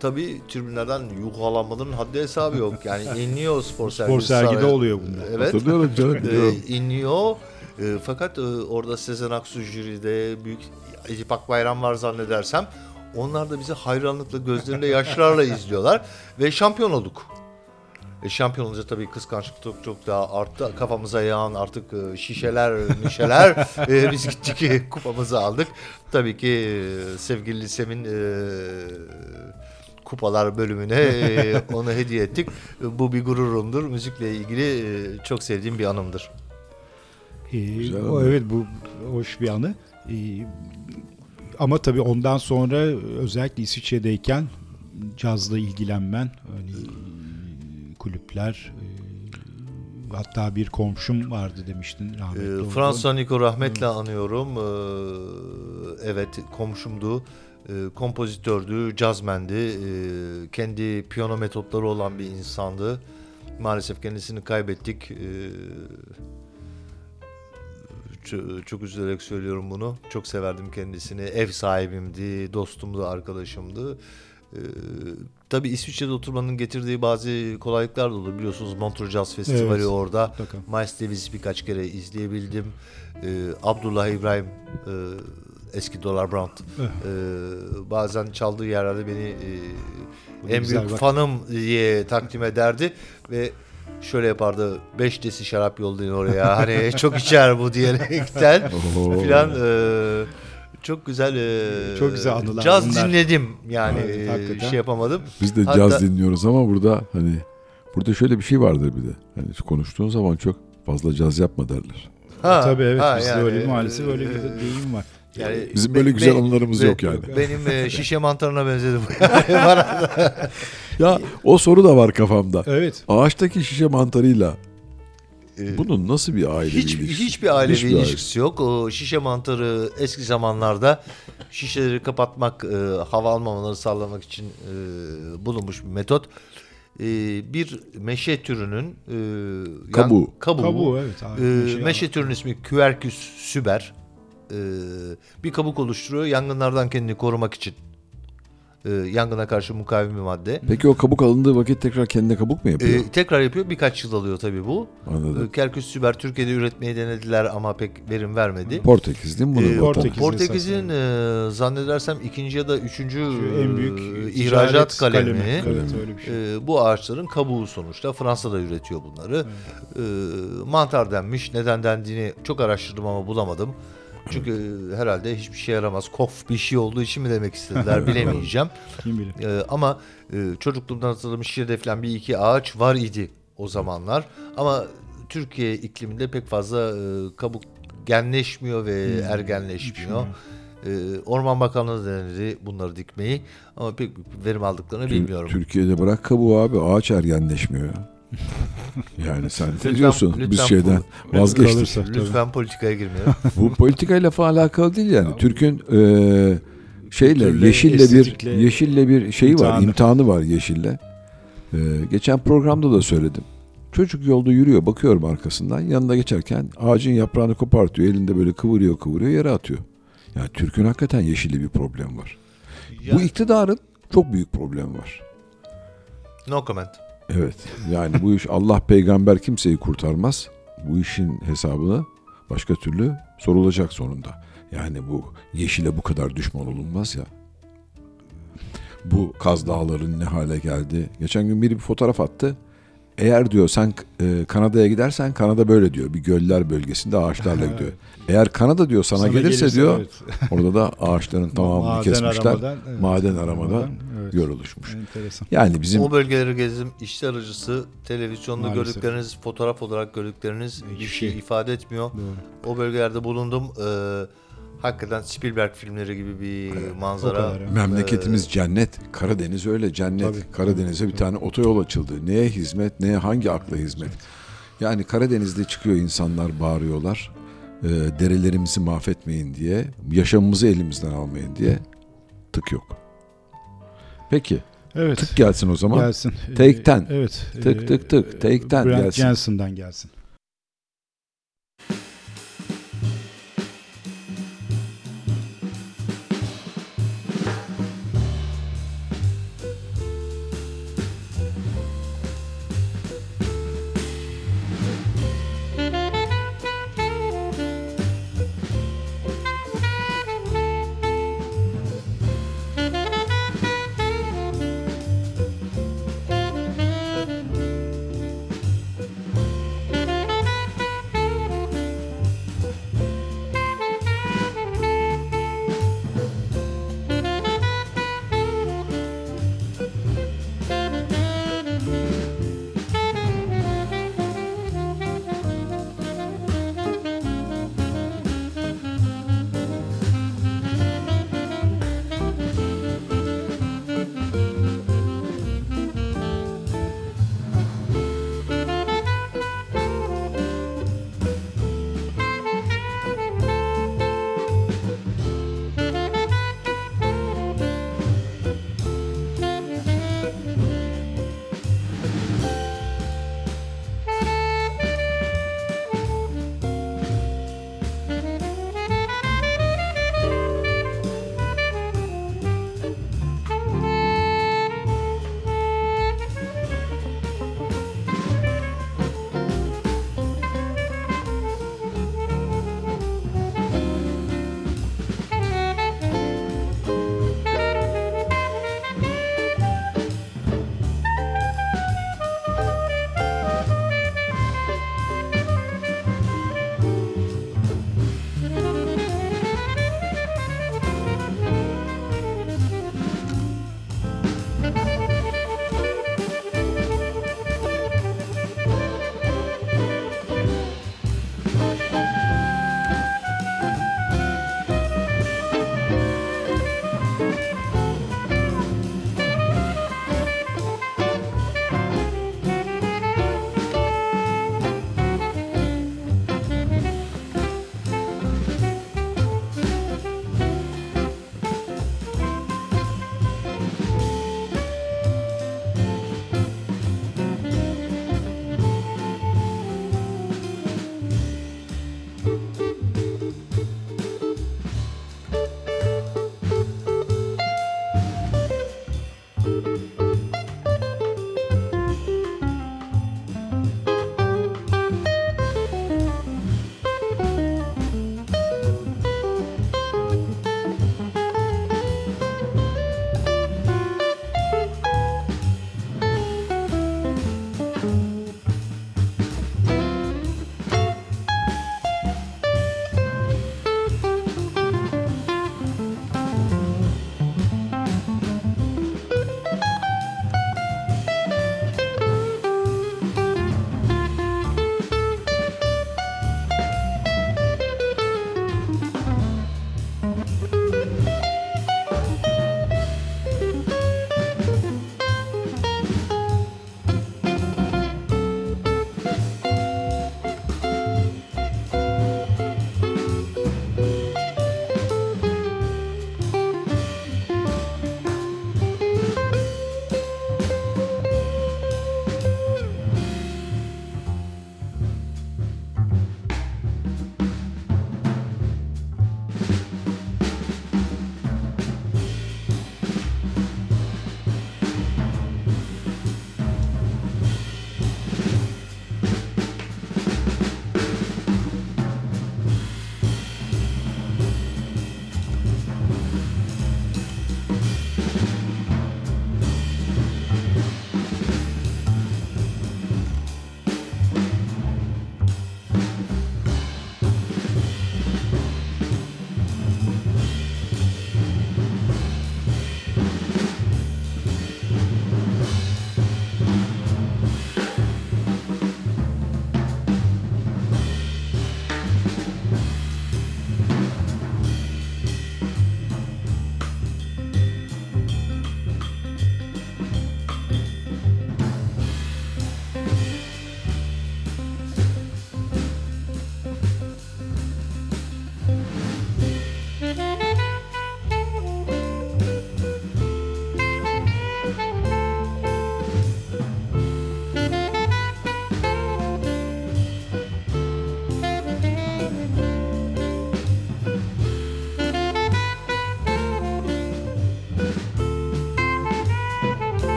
Tabii tribünlerden yuhalanmaların haddi hesabı yok. Yani inliyor spor sergisi. Spor sergide oluyor bunlar. Evet. Hatırlıyorum canım biliyorum. E, inliyor. E, fakat e, orada Sezen Aksu jüride büyük Edip Akbayram var zannedersem. Onlar da bizi hayranlıkla gözlerinde yaşlarla izliyorlar ve şampiyon olduk. E, şampiyon olunca tabii kıskançlık çok çok daha arttı. Kafamıza yağan artık e, şişeler, mişeler. E, biz gittik e, kupamızı aldık. Tabii ki e, sevgili Sem'in e, kupalar bölümüne e, onu hediye ettik. E, Bu bir gururumdur. Müzikle ilgili e, çok sevdiğim bir anımdır. Ee, o, evet bu hoş bir anı. Ee, ama tabii ondan sonra özellikle İsviçre'deyken cazla ilgilenmen, hani kulüpler, e, hatta bir komşum vardı demiştin rahmetli. Oldu. Fransa Niko rahmetle anıyorum. Ee, evet komşumdu. Ee, kompozitördü, cazmendi. Ee, kendi piyano metotları olan bir insandı. Maalesef kendisini kaybettik. Ço- çok üzülerek söylüyorum bunu. Çok severdim kendisini. Ev sahibimdi, dostumdu, arkadaşımdı. Ee, tabii İsviçre'de oturmanın getirdiği bazı kolaylıklar da olur. Biliyorsunuz Montreux Jazz Festivali Evet. orada. Mutlaka. Miles Davis birkaç kere izleyebildim. Ee, Abdullah İbrahim e, eski Dollar Brown Evet. e, bazen çaldığı yerlerde beni e, en büyük bak. fanım diye takdim ederdi ve şöyle yapardı. Beş desi şarap yollayın oraya. Hani çok içer bu diyerekten filan e, çok güzel e, Çok güzel anılar Caz bunlar. dinledim yani Evet, e, hakikaten. şey yapamadım. Biz de Hatta- caz dinliyoruz ama burada hani burada şöyle bir şey vardır bir de. Hani konuştuğun zaman çok fazla caz yapma derler. Ha, Tabii evet ha, bizde yani, öyle maalesef öyle bir e, de deyim var. Yani Bizim be- böyle güzel be- anılarımız be- yok yani. Benim e, şişe mantarına benzedi bu. Ya o soru da var kafamda. Evet. Ağaçtaki şişe mantarıyla E, bunun nasıl bir ailevi hiç ilişkisi? hiçbir ailevi Hiçbir aile. ilişkisi yok. O şişe mantarı eski zamanlarda şişeleri kapatmak, e, hava almamaları sağlamak için e, bulunmuş bir metot. E, bir meşe türünün e, yan- Kabuğu. kabuğu, Kabuğu evet. abi, şey meşe türünün ismi Quercus süber. Ee, bir kabuk oluşturuyor yangınlardan kendini korumak için. Ee, yangına karşı mukavim bir madde. Peki o kabuk alındığı vakit tekrar kendine kabuk mu yapıyor? Ee, tekrar yapıyor. Birkaç yıl alıyor tabii bu. Anladım. Ee, Quercus süber Türkiye'de üretmeyi denediler ama pek verim vermedi. Portekiz değil mi bunu? Ee, Portekiz Portekiz'in e, zannedersem ikinci ya da üçüncü en büyük e, ihracat kalemi. kalemi. Evet öyle bir şey. Ee, bu ağaçların kabuğu sonuçta. Fransa'da üretiyor bunları. Ee, mantar denmiş. Neden dendiğini çok araştırdım ama bulamadım. Çünkü herhalde hiçbir şey yaramaz. Kof bir şey olduğu için mi demek istediler bilemeyeceğim. Kim bilir. Ee, ama e, çocukluğumdan hatırladığım Şile'de falan bir iki ağaç var idi o zamanlar. Ama Türkiye ikliminde pek fazla e, kabuk genleşmiyor ve ergenleşmiyor. Ee, Orman Bakanlığı denedi bunları dikmeyi ama pek verim aldıklarını Tür- bilmiyorum. Türkiye'de bırak kabuğu abi ağaç ergenleşmiyor. Yani sen Lütfen- diyorsun biz lütfen şeyden bu- vazgeçtik. kalırsa. tabii. Lütfen politikaya girmeyelim. Bu politikayla falan alakalı değil yani. Türk'ün e, şeyle Kültürle, yeşille bir yeşille bir şeyi var, imtihanı. imtihanı var yeşille. E, geçen programda da söyledim. Çocuk yolda yürüyor, bakıyorum arkasından. Yanında geçerken ağacın yaprağını kopartıyor, elinde böyle kıvırıyor, kıvırıyor, yere atıyor. Yani Türk'ün hakikaten yeşilli bir problem var. Bu iktidarın çok büyük problemi var. no comment. Evet. Yani bu iş Allah peygamber kimseyi kurtarmaz. Bu işin hesabını başka türlü sorulacak sonunda. Yani bu yeşile bu kadar düşman olunmaz ya. Bu Kaz Dağları'nın ne hale geldi. Geçen gün biri bir fotoğraf attı. Eğer diyor sen e, Kanada'ya gidersen Kanada böyle diyor. Bir göller bölgesinde ağaçlarla gidiyor. Eğer Kanada diyor sana, gelirse, diyor evet. orada da ağaçların tamamını Maden kesmişler. aramadan, evet. Maden aramadan evet. oluşmuş. Enteresan. Yani bizim O bölgeleri gezdim. İşçi aracısı televizyonda Maalesef. gördükleriniz, fotoğraft olarak gördükleriniz bir şey şey. ifade etmiyor. Doğru. O bölgelerde bulundum. Ee, Hakikaten Spielberg filmleri gibi bir O manzara. kadar, evet. Memleketimiz cennet. Karadeniz öyle cennet. Tabii. Karadeniz'e bir tane otoyol açıldı. Neye hizmet, neye hangi akla hizmet? Yani Karadeniz'de çıkıyor insanlar bağırıyorlar. E, derelerimizi mahvetmeyin diye, yaşamımızı elimizden almayın diye. Tık yok. Peki, Evet. tık gelsin o zaman. Gelsin. Take Ee, ten. Evet. Tık tık tık. Take ten Brent gelsin. Jensen'dan gelsin.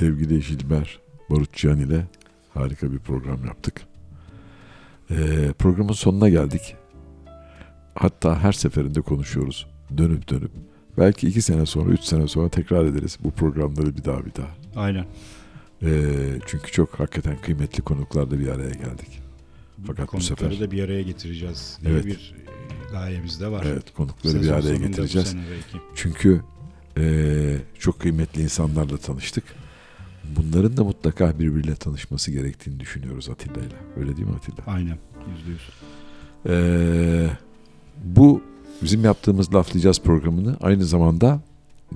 Sevgili Jilber Barutcan ile harika bir program yaptık. Ee, programın sonuna geldik. Hatta her seferinde konuşuyoruz. Dönüp dönüp. Belki iki sene sonra, üç sene sonra tekrar ederiz bu programları bir daha bir daha. Aynen. Ee, çünkü çok hakikaten kıymetli konuklarla bir araya geldik. Fakat bu Konukları sefer da bir araya getireceğiz diye Evet. bir e, gayemiz de var. evet konukları Sezon bir araya bu getireceğiz. Çünkü eee, çok kıymetli insanlarla tanıştık. Bunların da mutlaka birbiriyle tanışması gerektiğini düşünüyoruz Atilla'yla. Öyle değil mi Atilla? Aynen. Yüzde yüz. Eee, bu bizim yaptığımız Laflayacağız programını aynı zamanda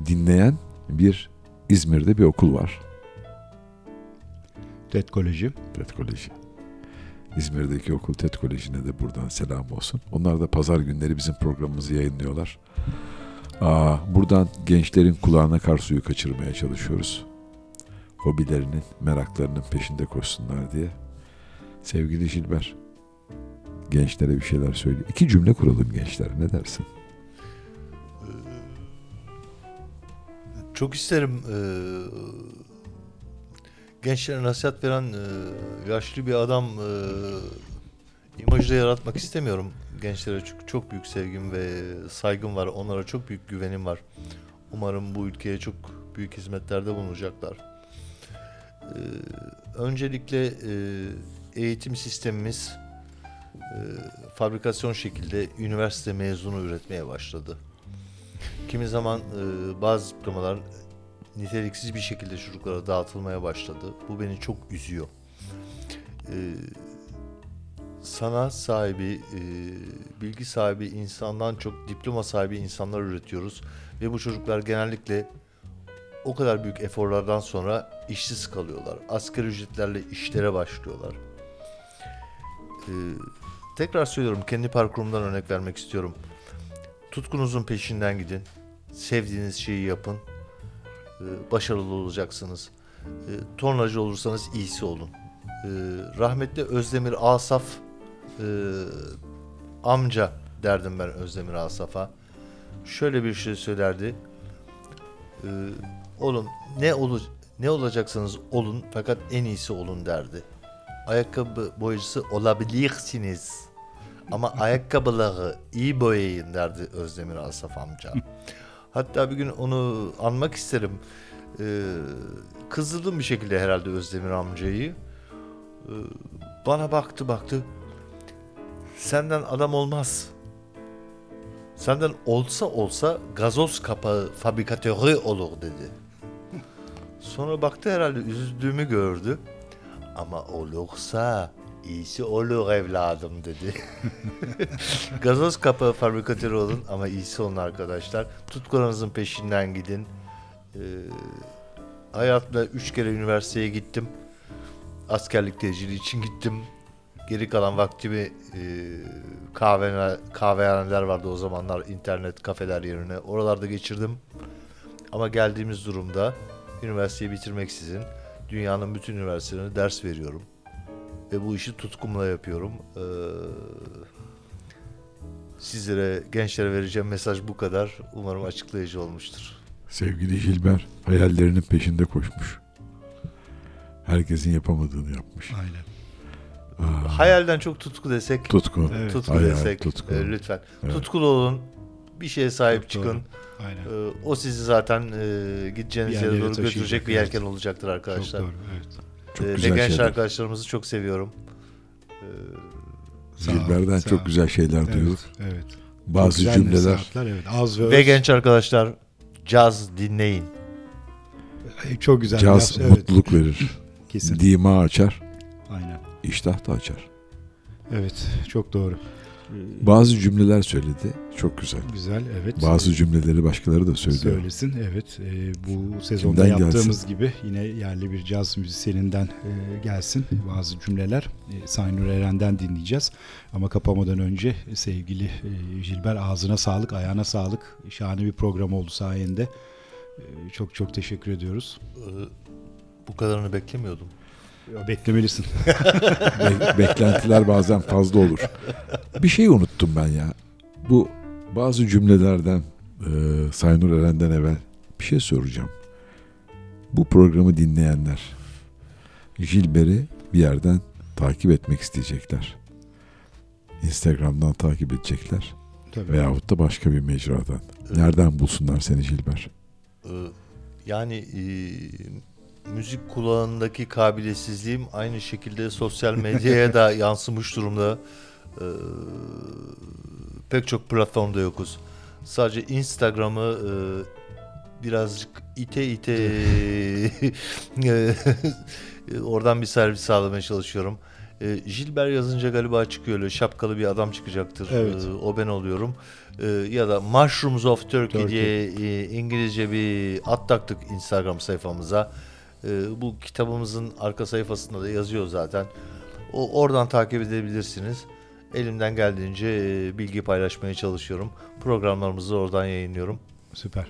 dinleyen bir İzmir'de bir okul var. TED Koleji. TED Koleji. İzmir'deki okul TED Koleji'ne de buradan selam olsun. Onlar da pazar günleri bizim programımızı yayınlıyorlar. Aa, buradan gençlerin kulağına kar suyu kaçırmaya çalışıyoruz. Hobilerinin, meraklarının peşinde koşsunlar diye. Sevgili Jilber, gençlere bir şeyler söyle. İki cümle kuralım gençler. Ne dersin? Çok isterim e, gençlere nasihat veren e, yaşlı bir adam imajı da yaratmak istemiyorum. Gençlere çok, çok büyük sevgim ve saygım var. Onlara çok büyük güvenim var. Umarım bu ülkeye çok büyük hizmetlerde bulunacaklar. E, öncelikle e, eğitim sistemimiz e, fabrikasyon şekilde üniversite mezunu üretmeye başladı. Kimi zaman e, bazı diplomalar niteliksiz bir şekilde çocuklara dağıtılmaya başladı. Bu beni çok üzüyor. E, sanat sahibi, bilgi sahibi insandan çok diploma sahibi insanlar üretiyoruz. Ve bu çocuklar genellikle o kadar büyük eforlardan sonra işsiz kalıyorlar. Asgari ücretlerle işlere başlıyorlar. E, tekrar söylüyorum, kendi parkurumdan örnek vermek istiyorum. Tutkunuzun peşinden gidin. Sevdiğiniz şeyi yapın. Ee, Başarılı olacaksınız. Ee, Tornacı olursanız iyisi olun. Ee, Rahmetli Özdemir Asaf e, amca derdim ben Özdemir Asaf'a. Şöyle bir şey söylerdi. Ee, Oğlum ne olu ne olacaksanız olun fakat en iyisi olun derdi. Ayakkabı boyacısı olabilirsiniz. Ama ayakkabıları iyi boyayın derdi Özdemir Asaf amca. Hatta bir gün onu anmak isterim. Ee, kızdırdım bir şekilde herhalde Özdemir amcayı. Ee, bana baktı baktı. Senden adam olmaz. Senden olsa olsa gazoz kapağı fabrikatörü olur dedi. Sonra baktı herhalde üzüldüğümü gördü. Ama olursa iyisi olur evladım dedi. Gazoz kapağı fabrikatörü olun ama iyisi olun arkadaşlar. Tutkunuzun peşinden gidin. Ee, hayatımda üç kere üniversiteye gittim. Askerlik tecili için gittim. Geri kalan vaktimi e, kahvene, kahvehaneler vardı o zamanlar internet kafeler yerine. Oralarda geçirdim. Ama geldiğimiz durumda üniversiteyi bitirmeksizin dünyanın bütün üniversitelerine ders veriyorum. Ve bu işi tutkumla yapıyorum. Ee, sizlere, gençlere vereceğim mesaj bu kadar. Umarım açıklayıcı olmuştur. Sevgili Jilber hayallerinin peşinde koşmuş. Herkesin yapamadığını yapmış. Aynen. Aa, Hayalden çok tutku desek, tutku. Evet. tutku Hayal, desek tutku. e, lütfen. Evet. Tutkulu olun. Bir şeye sahip Çok çıkın. doğru. Aynen. Ee, o sizi zaten e, gideceğiniz yere doğru götürecek bir evet. yelken olacaktır arkadaşlar. Çok doğru. Evet. Çok Ee, ve güzel genç şeyler. arkadaşlarımızı çok seviyorum. Ee, sağ çok ol. güzel şeyler Evet, duyduk. evet. Bazı Çok güzel cümleler nasihatler, evet. Az ve, ve öz. genç arkadaşlar caz dinleyin. Çok güzel. caz evet. mutluluk verir. Kesin. Dima açar, Aynen. iştah da açar. Evet. Çok doğru. Bazı cümleler söyledi. Çok güzel. Güzel. Evet. Bazı cümleleri başkaları da söylüyor. Söylesin. Evet. Ee, bu sezonda Kimden yaptığımız gibi yine yerli bir caz müzisyeninden e, gelsin bazı cümleler. E, Saynur Eren'den dinleyeceğiz. Ama kapamadan önce e, sevgili e, Jilber ağzına sağlık, ayağına sağlık. Şahane bir program oldu sayende. E, çok çok teşekkür ediyoruz. Ee, bu kadarını beklemiyordum. Ya, Beklemelisin. Be- beklentiler bazen fazla olur. Bir şey unuttum ben ya. Bu bazı cümlelerden e, Saynur Eren'den evvel bir şey soracağım. Bu programı dinleyenler Gilbert'i bir yerden takip etmek isteyecekler. Instagram'dan takip edecekler. Tabii. Veyahut da başka bir mecradan. Evet. Nereden bulsunlar seni Gilbert? Ee, Yani e, müzik kulağındaki kabiliyetsizliğim aynı şekilde sosyal medyaya da yansımış durumda. Ee, pek çok platformda yokuz. Sadece Instagram'ı e, birazcık ite ite e, oradan bir servis sağlamaya çalışıyorum. E, Gilbert yazınca galiba çıkıyor öyle şapkalı bir adam çıkacaktır. Evet. E, o ben oluyorum. E, ya da Mushrooms of Turkey, Turkey. diye e, İngilizce bir ad taktık Instagram sayfamıza. E, bu kitabımızın arka sayfasında da yazıyor zaten. O oradan takip edebilirsiniz. Elimden geldiğince e, bilgi paylaşmaya çalışıyorum. Programlarımızı oradan yayınlıyorum. Süper.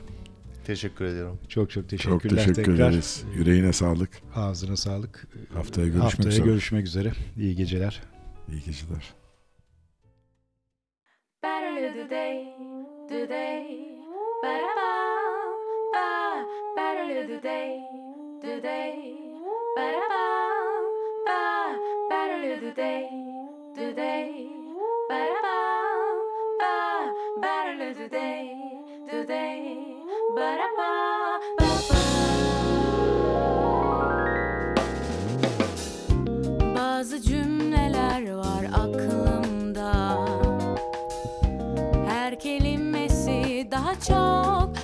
Teşekkür ediyorum. Çok çok teşekkürler Çok teşekkür tekrar. ederiz. Yüreğine sağlık. Ağzına sağlık. Haftaya görüşmek Haftaya üzere. görüşmek üzere. İyi geceler. İyi geceler. Better do they, ba ba. Better do they, do they, ba da ba, ba. Better do they, do they, ba da ba, ba. Better do they, do they, ba da ba, ba ba. Bazı cümleler var aklımda her kelimesi daha çok